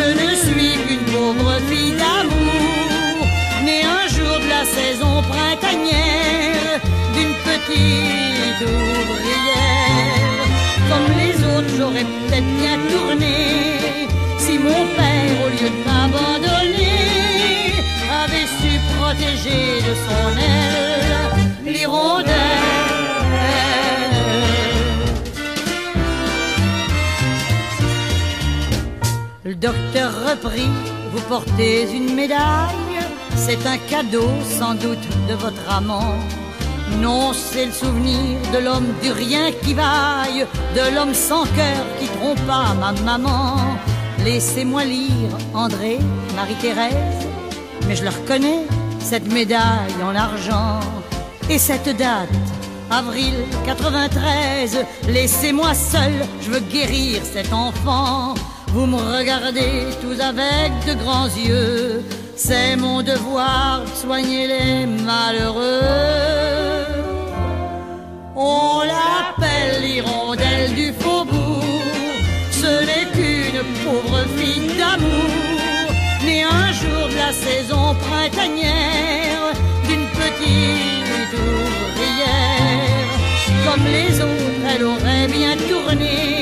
Speaker 7: Je ne suis qu'une pauvre fille d'amour, née un jour de la saison printanière d'une petite ouvrière. Comme les autres, j'aurais peut-être bien tourné si mon père, au lieu de m'abandonner, avait su protéger de son aile l'hirondelle. Docteur reprit, vous portez une médaille, c'est un cadeau sans doute de votre amant. Non, c'est le souvenir de l'homme du rien qui vaille, de l'homme sans cœur qui trompa ma maman. Laissez-moi lire André, Marie-Thérèse, mais je le reconnais, cette médaille en argent. Et cette date, avril 93, laissez-moi seul, je veux guérir cet enfant. Vous me regardez tous avec de grands yeux, c'est mon devoir de soigner les malheureux. On l'appelle l'hirondelle du faubourg, ce n'est qu'une pauvre fille d'amour, née un jour de la saison printanière d'une petite ouvrière. Comme les autres, elle aurait bien tourné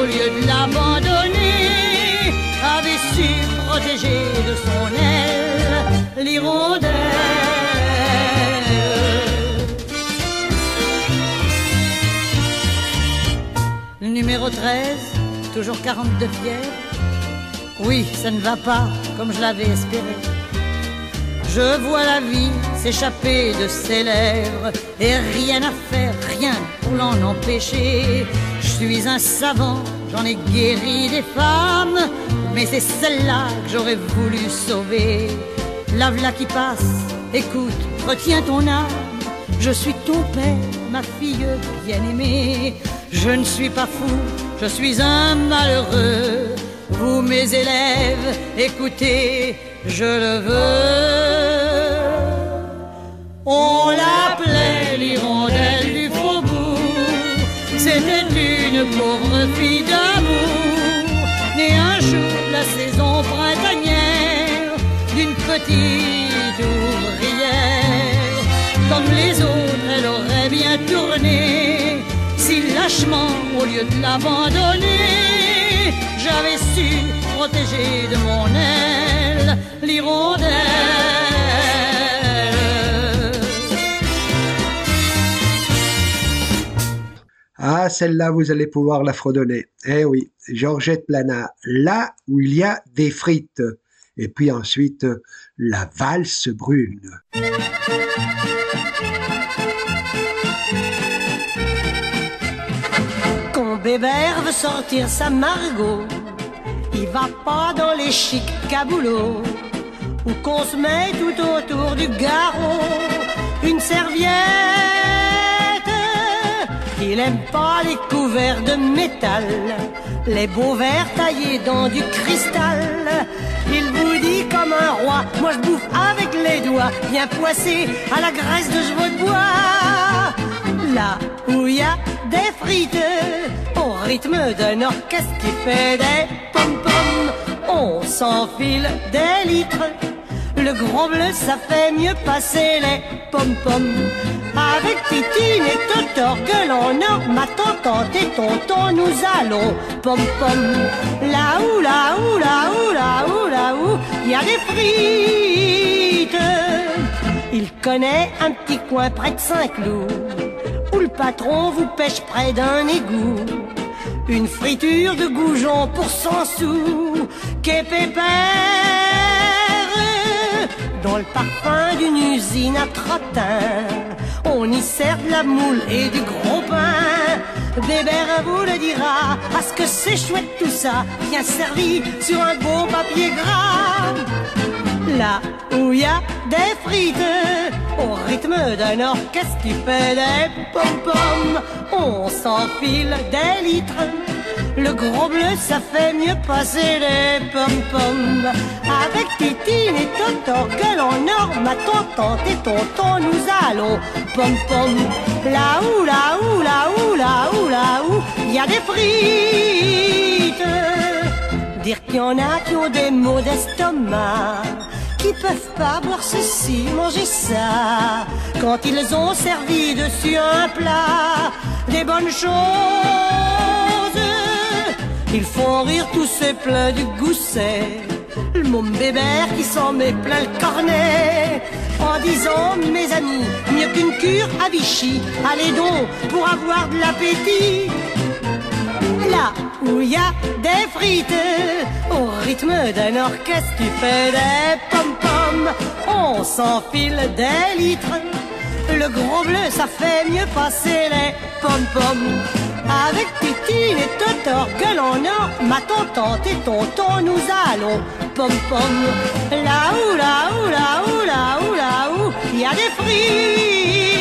Speaker 7: au lieu de l'abandonner, avait su protéger de son aile l'hirondelle. Le numéro 13, toujours 42 fièvre. Oui, ça ne va pas comme je l'avais espéré. Je vois la vie s'échapper de ses lèvres et rien à faire, rien pour l'en empêcher. Je suis un savant, j'en ai guéri des femmes, mais c'est celle-là que j'aurais voulu sauver. La v'là qui passe, écoute, retiens ton âme. Je suis ton père, ma fille bien-aimée. Je ne suis pas fou, je suis un malheureux. Vous, mes élèves, écoutez, je le veux. Pauvre fille d'amour, née un jour la saison printanière d'une petite ouvrière. Comme les autres, elle aurait bien tourné si lâchement, au lieu de l'abandonner, j'avais su protéger de mon aile l'hirondelle.
Speaker 1: Ah, celle-là, vous allez pouvoir la fredonner. Eh oui, Georgette Plana, là où il y a des frites. Et puis ensuite, la valse brune.
Speaker 7: Quand Bébert veut sortir sa Margot, il va pas dans les chics caboulots, ou qu'on se met tout autour du garrot une serviette. Il aime pas les couverts de métal, les beaux verres taillés dans du cristal. Il vous dit comme un roi, moi je bouffe avec les doigts, bien poissé à la graisse de chevaux de bois. Là où il y a des frites, au rythme d'un orchestre qui fait des pom-pom, on s'enfile des litres. Le grand bleu, ça fait mieux passer les pom-pom. Avec Titine et Totor, gueule en or, ma tante et tonton, nous allons pom-pom. Là où, là où, là où, là où, là où, il y a des frites. Il connais un petit coin près de Saint-Cloud où le patron vous pêche près d'un égout. Une friture de goujon pour 100 sous, qu'est pépère dans le parfum d'une usine à trottin. On y sert de la moule et du gros pain. Bébert vous le dira, parce que c'est chouette tout ça, bien servi sur un beau papier gras. Là où y a des frites, au rythme d'un orchestre qui fait des pom-pom, on s'enfile des litres. Le gros bleu, ça fait mieux passer les pom-pom. Avec Titine et Toto, que l'on or, ma tante et tonton, nous allons pom-pom. Là où, là où, là où, là où, là où, il y a des frites. Dire qu'il y en a qui ont des maux d'estomac qui peuvent pas boire ceci, manger ça. Quand ils ont servi dessus un plat, des bonnes choses, ils font rire tous ces plats du gousset. Le môme bébert qui s'en met plein le cornet en disant mes amis, mieux qu'une cure à Vichy, allez donc pour avoir de l'appétit. Là où il y a des frites, au rythme d'un orchestre qui fait des pom-pom, on s'enfile des litres. Le gros bleu, ça fait mieux passer les pom-pom. Avec Titine et Totor, que l'on a, ma tante et tonton, nous allons pom-pom. Là où, là où, là où, là où, là où, il y a des frites.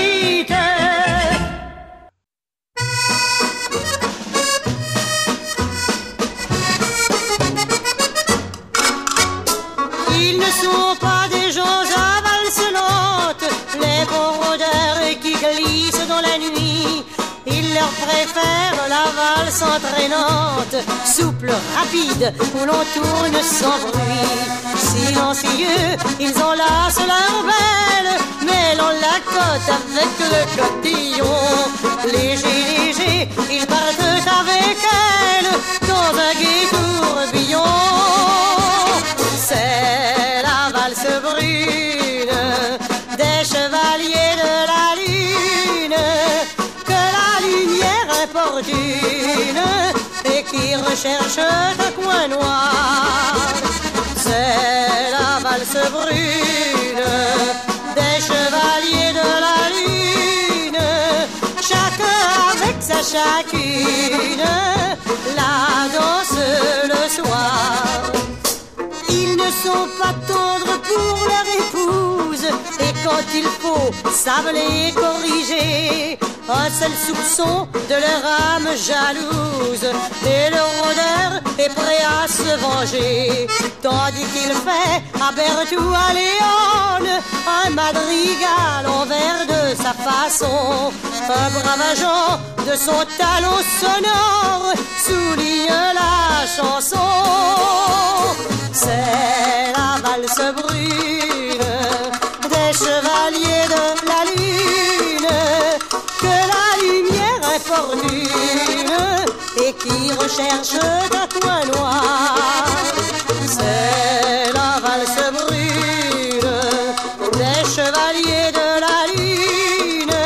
Speaker 7: Leur préfèrent la valse entraînante, souple, rapide, où l'on tourne sans bruit. Silencieux, ils enlacent leur belle, mêlant la côte avec le cotillon. Léger, léger, ils partent avec elle dans un qui recherche un coin noir. C'est la valse brune des chevaliers de la lune, chacun avec sa chacune, la danse le soir. Ne sont pas tendres pour leur épouse. Et quand il faut, savent les corriger Un seul soupçon de leur âme jalouse. Et le rôdeur est prêt à se venger. Tandis qu'il fait à Bertou à Léon Un madrigal en vers de sa façon. Un brave agent de son talon sonore Souligne la chanson c'est la valse brune des chevaliers de la lune que la lumière importune et qui recherche un coin noir. C'est la valse brune des chevaliers de la lune,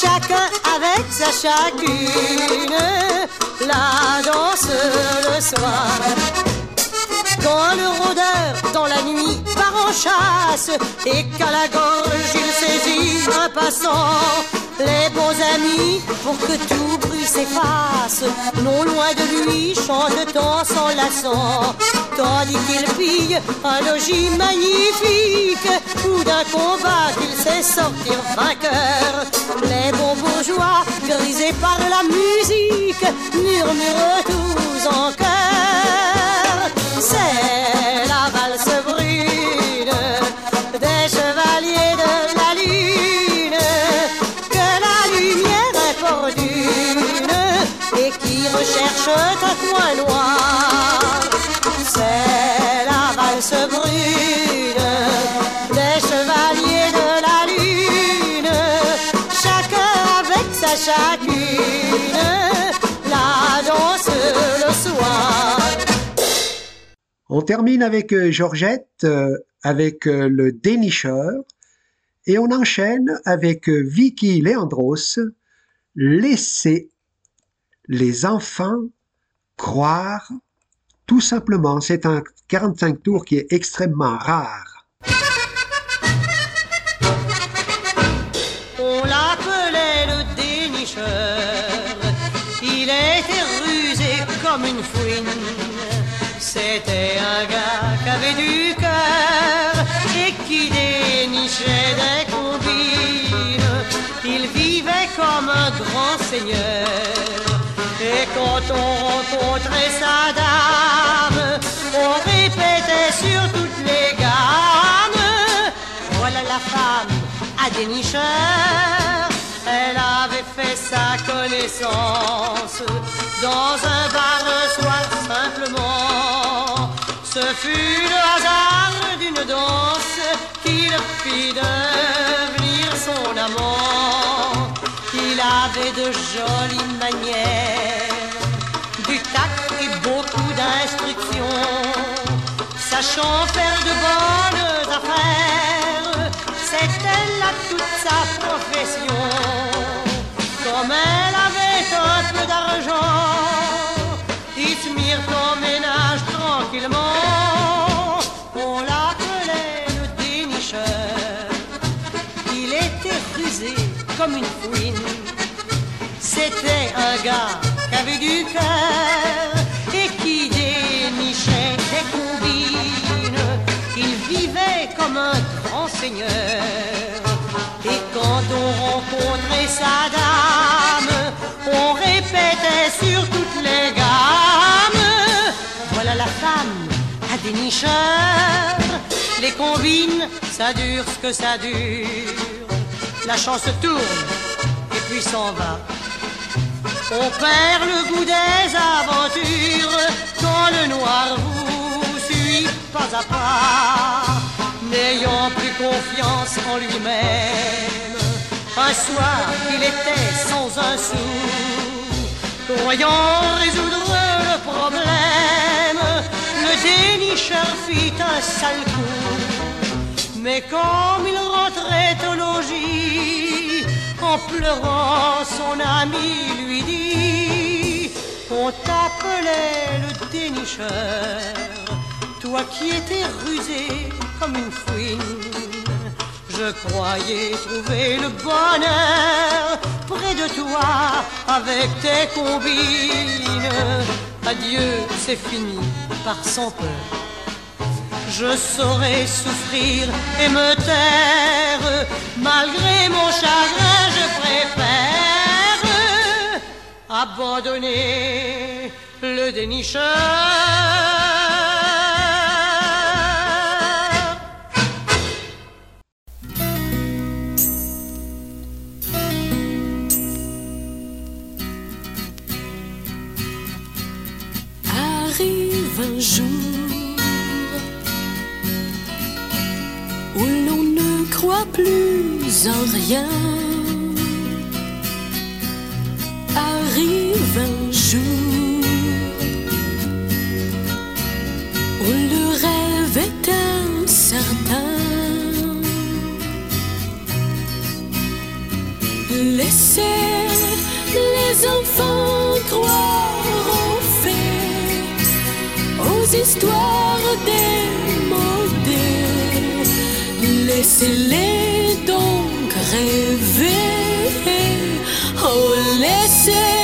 Speaker 7: chacun avec sa chacune, la danse le soir. Quand le rôdeur dans la nuit part en chasse et qu'à la gorge il saisit un passant, les bons amis, pour que tout bruit s'efface, non loin de lui chantent en s'enlaçant, tandis qu'il pille un logis magnifique ou d'un combat qu'il sait sortir vainqueur. Les bons bourgeois, grisés par la musique, murmurent tous en chœur. C'est la valse brune des chevaliers de la lune que la lumière importune et qui recherche un coin noir.
Speaker 1: On termine avec euh, Georgette, euh, avec euh, le dénicheur. Et on enchaîne avec Vicky Leandros, Laissez les enfants croire tout simplement. C'est un 45 tours qui est extrêmement rare.
Speaker 7: On l'appelait le dénicheur. Il était rusé comme une fouine. C'était un gars qui avait du cœur et qui dénichait des combines. Il vivait comme un grand seigneur. Et quand on rencontrait sa dame, on répétait sur toutes les gammes. Voilà la femme à dénicheur. Sa connaissance dans un bar un soir simplement. Ce fut le hasard d'une danse qui le fit devenir son amant. Il avait de jolies manières, du tact et beaucoup d'instructions, sachant faire de bonnes affaires. C'était là toute sa profession. Comme elle avait un peu d'argent, il se mirent en ménage tranquillement. On l'appelait le dénicheur. Il était rusé comme une fouine. C'était un gars qui avait du cœur et qui dénichait des combines. Il vivait comme un grand seigneur. Et quand on rencontrait sa dame, Les combines, ça dure ce que ça dure. La chance tourne et puis s'en va. On perd le goût des aventures quand le noir vous suit pas à pas, n'ayant plus confiance en lui-même. Un soir, il était sans un sou, croyant résoudre le problème. Le dénicheur fit un sale coup, mais comme il rentrait au logis, en pleurant, son ami lui dit On t'appelait le dénicheur, toi qui étais rusé comme une fouine. Je croyais trouver le bonheur près de toi avec tes combines. Adieu, c'est fini par son peur je saurais souffrir et me taire. Malgré mon chagrin, je préfère abandonner le dénicheur.
Speaker 8: Plus en rien. Arrive un jour où le rêve est incertain. Laissez les enfants croire aux fées, aux histoires démodées. Laissez-les donc rêver. Oh, laissez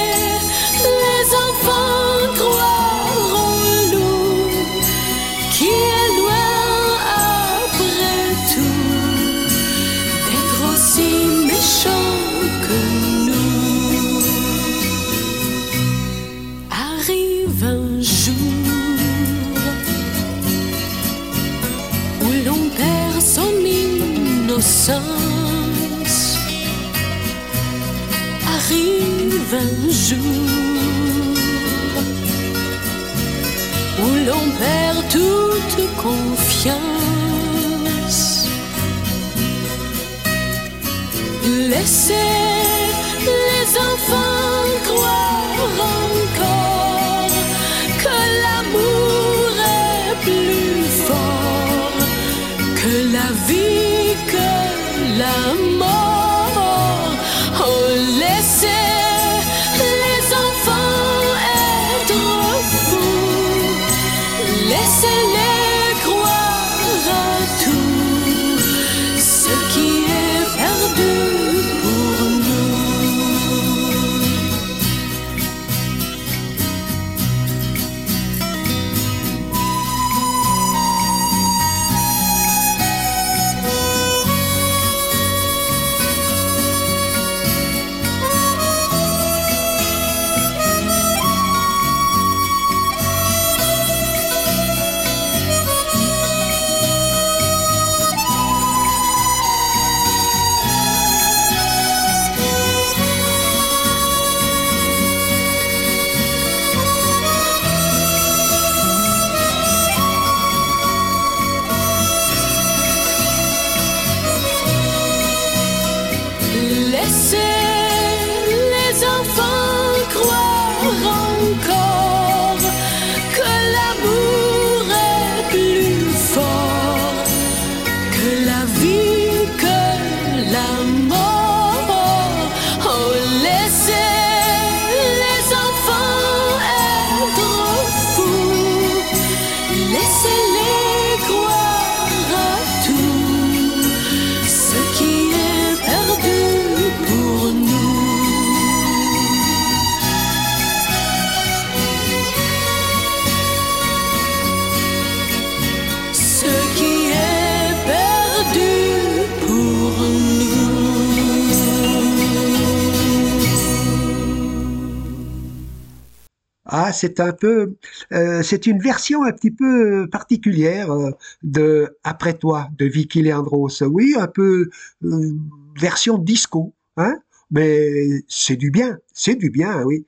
Speaker 1: c'est un peu, euh, c'est une version un petit peu particulière euh, de Après toi de Vicky Leandros. Oui, un peu euh, version disco, hein, mais c'est du bien, c'est du bien, oui.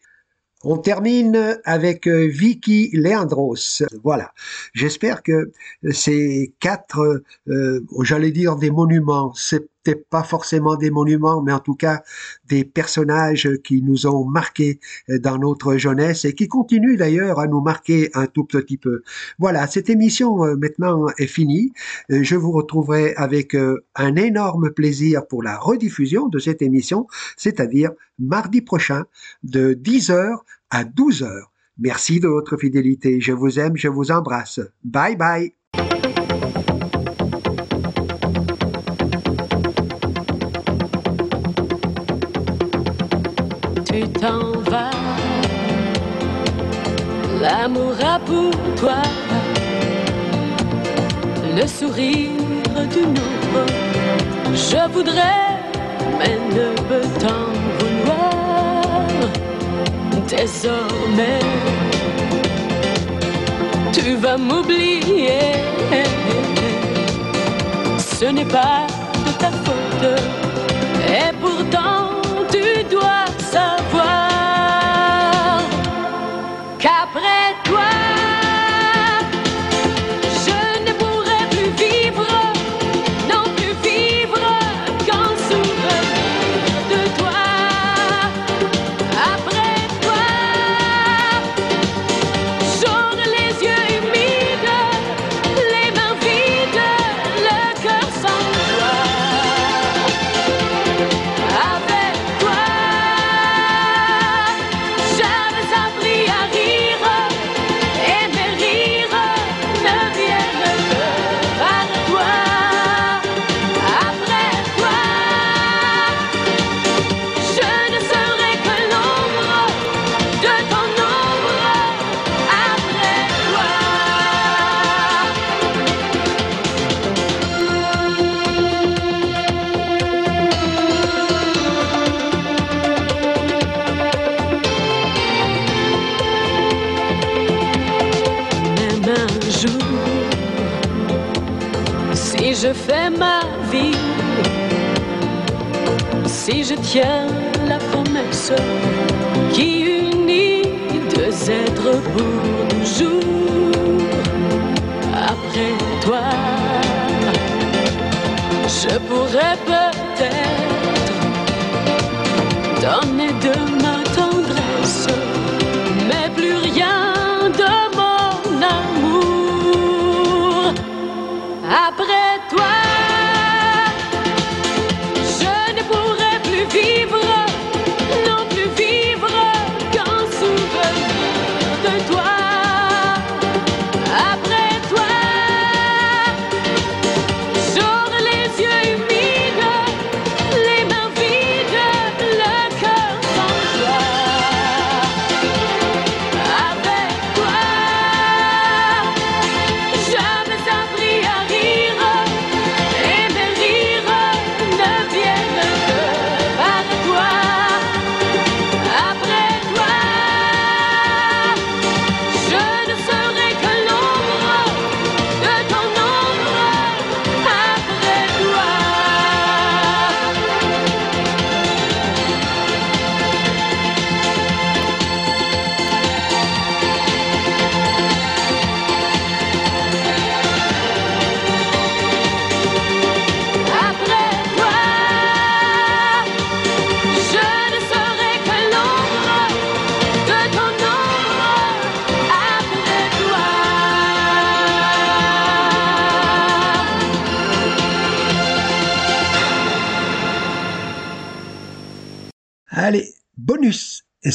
Speaker 1: On termine avec euh, Vicky Leandros. Voilà. J'espère que ces quatre, euh, j'allais dire des monuments, c'est peut-être pas forcément des monuments, mais en tout cas des personnages qui nous ont marqués euh, dans notre jeunesse et qui continuent d'ailleurs à nous marquer un tout petit peu. Voilà, cette émission euh, maintenant est finie. Euh, Je vous retrouverai avec un énorme plaisir pour la rediffusion de cette émission, c'est-à-dire mardi prochain de 10h à 12h. Merci de votre fidélité. Je vous aime, je vous embrasse. Bye bye.
Speaker 8: Tu t'en vas. L'amour a pour toi le sourire d'une autre. Je voudrais, mais ne peux t'en vouloir. Désormais, tu vas m'oublier. Ce n'est pas de ta faute. Et pourtant, tiens la promesse qui unit deux êtres pour toujours, après toi, je pourrais peut-être donner de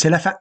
Speaker 8: c'est la fin.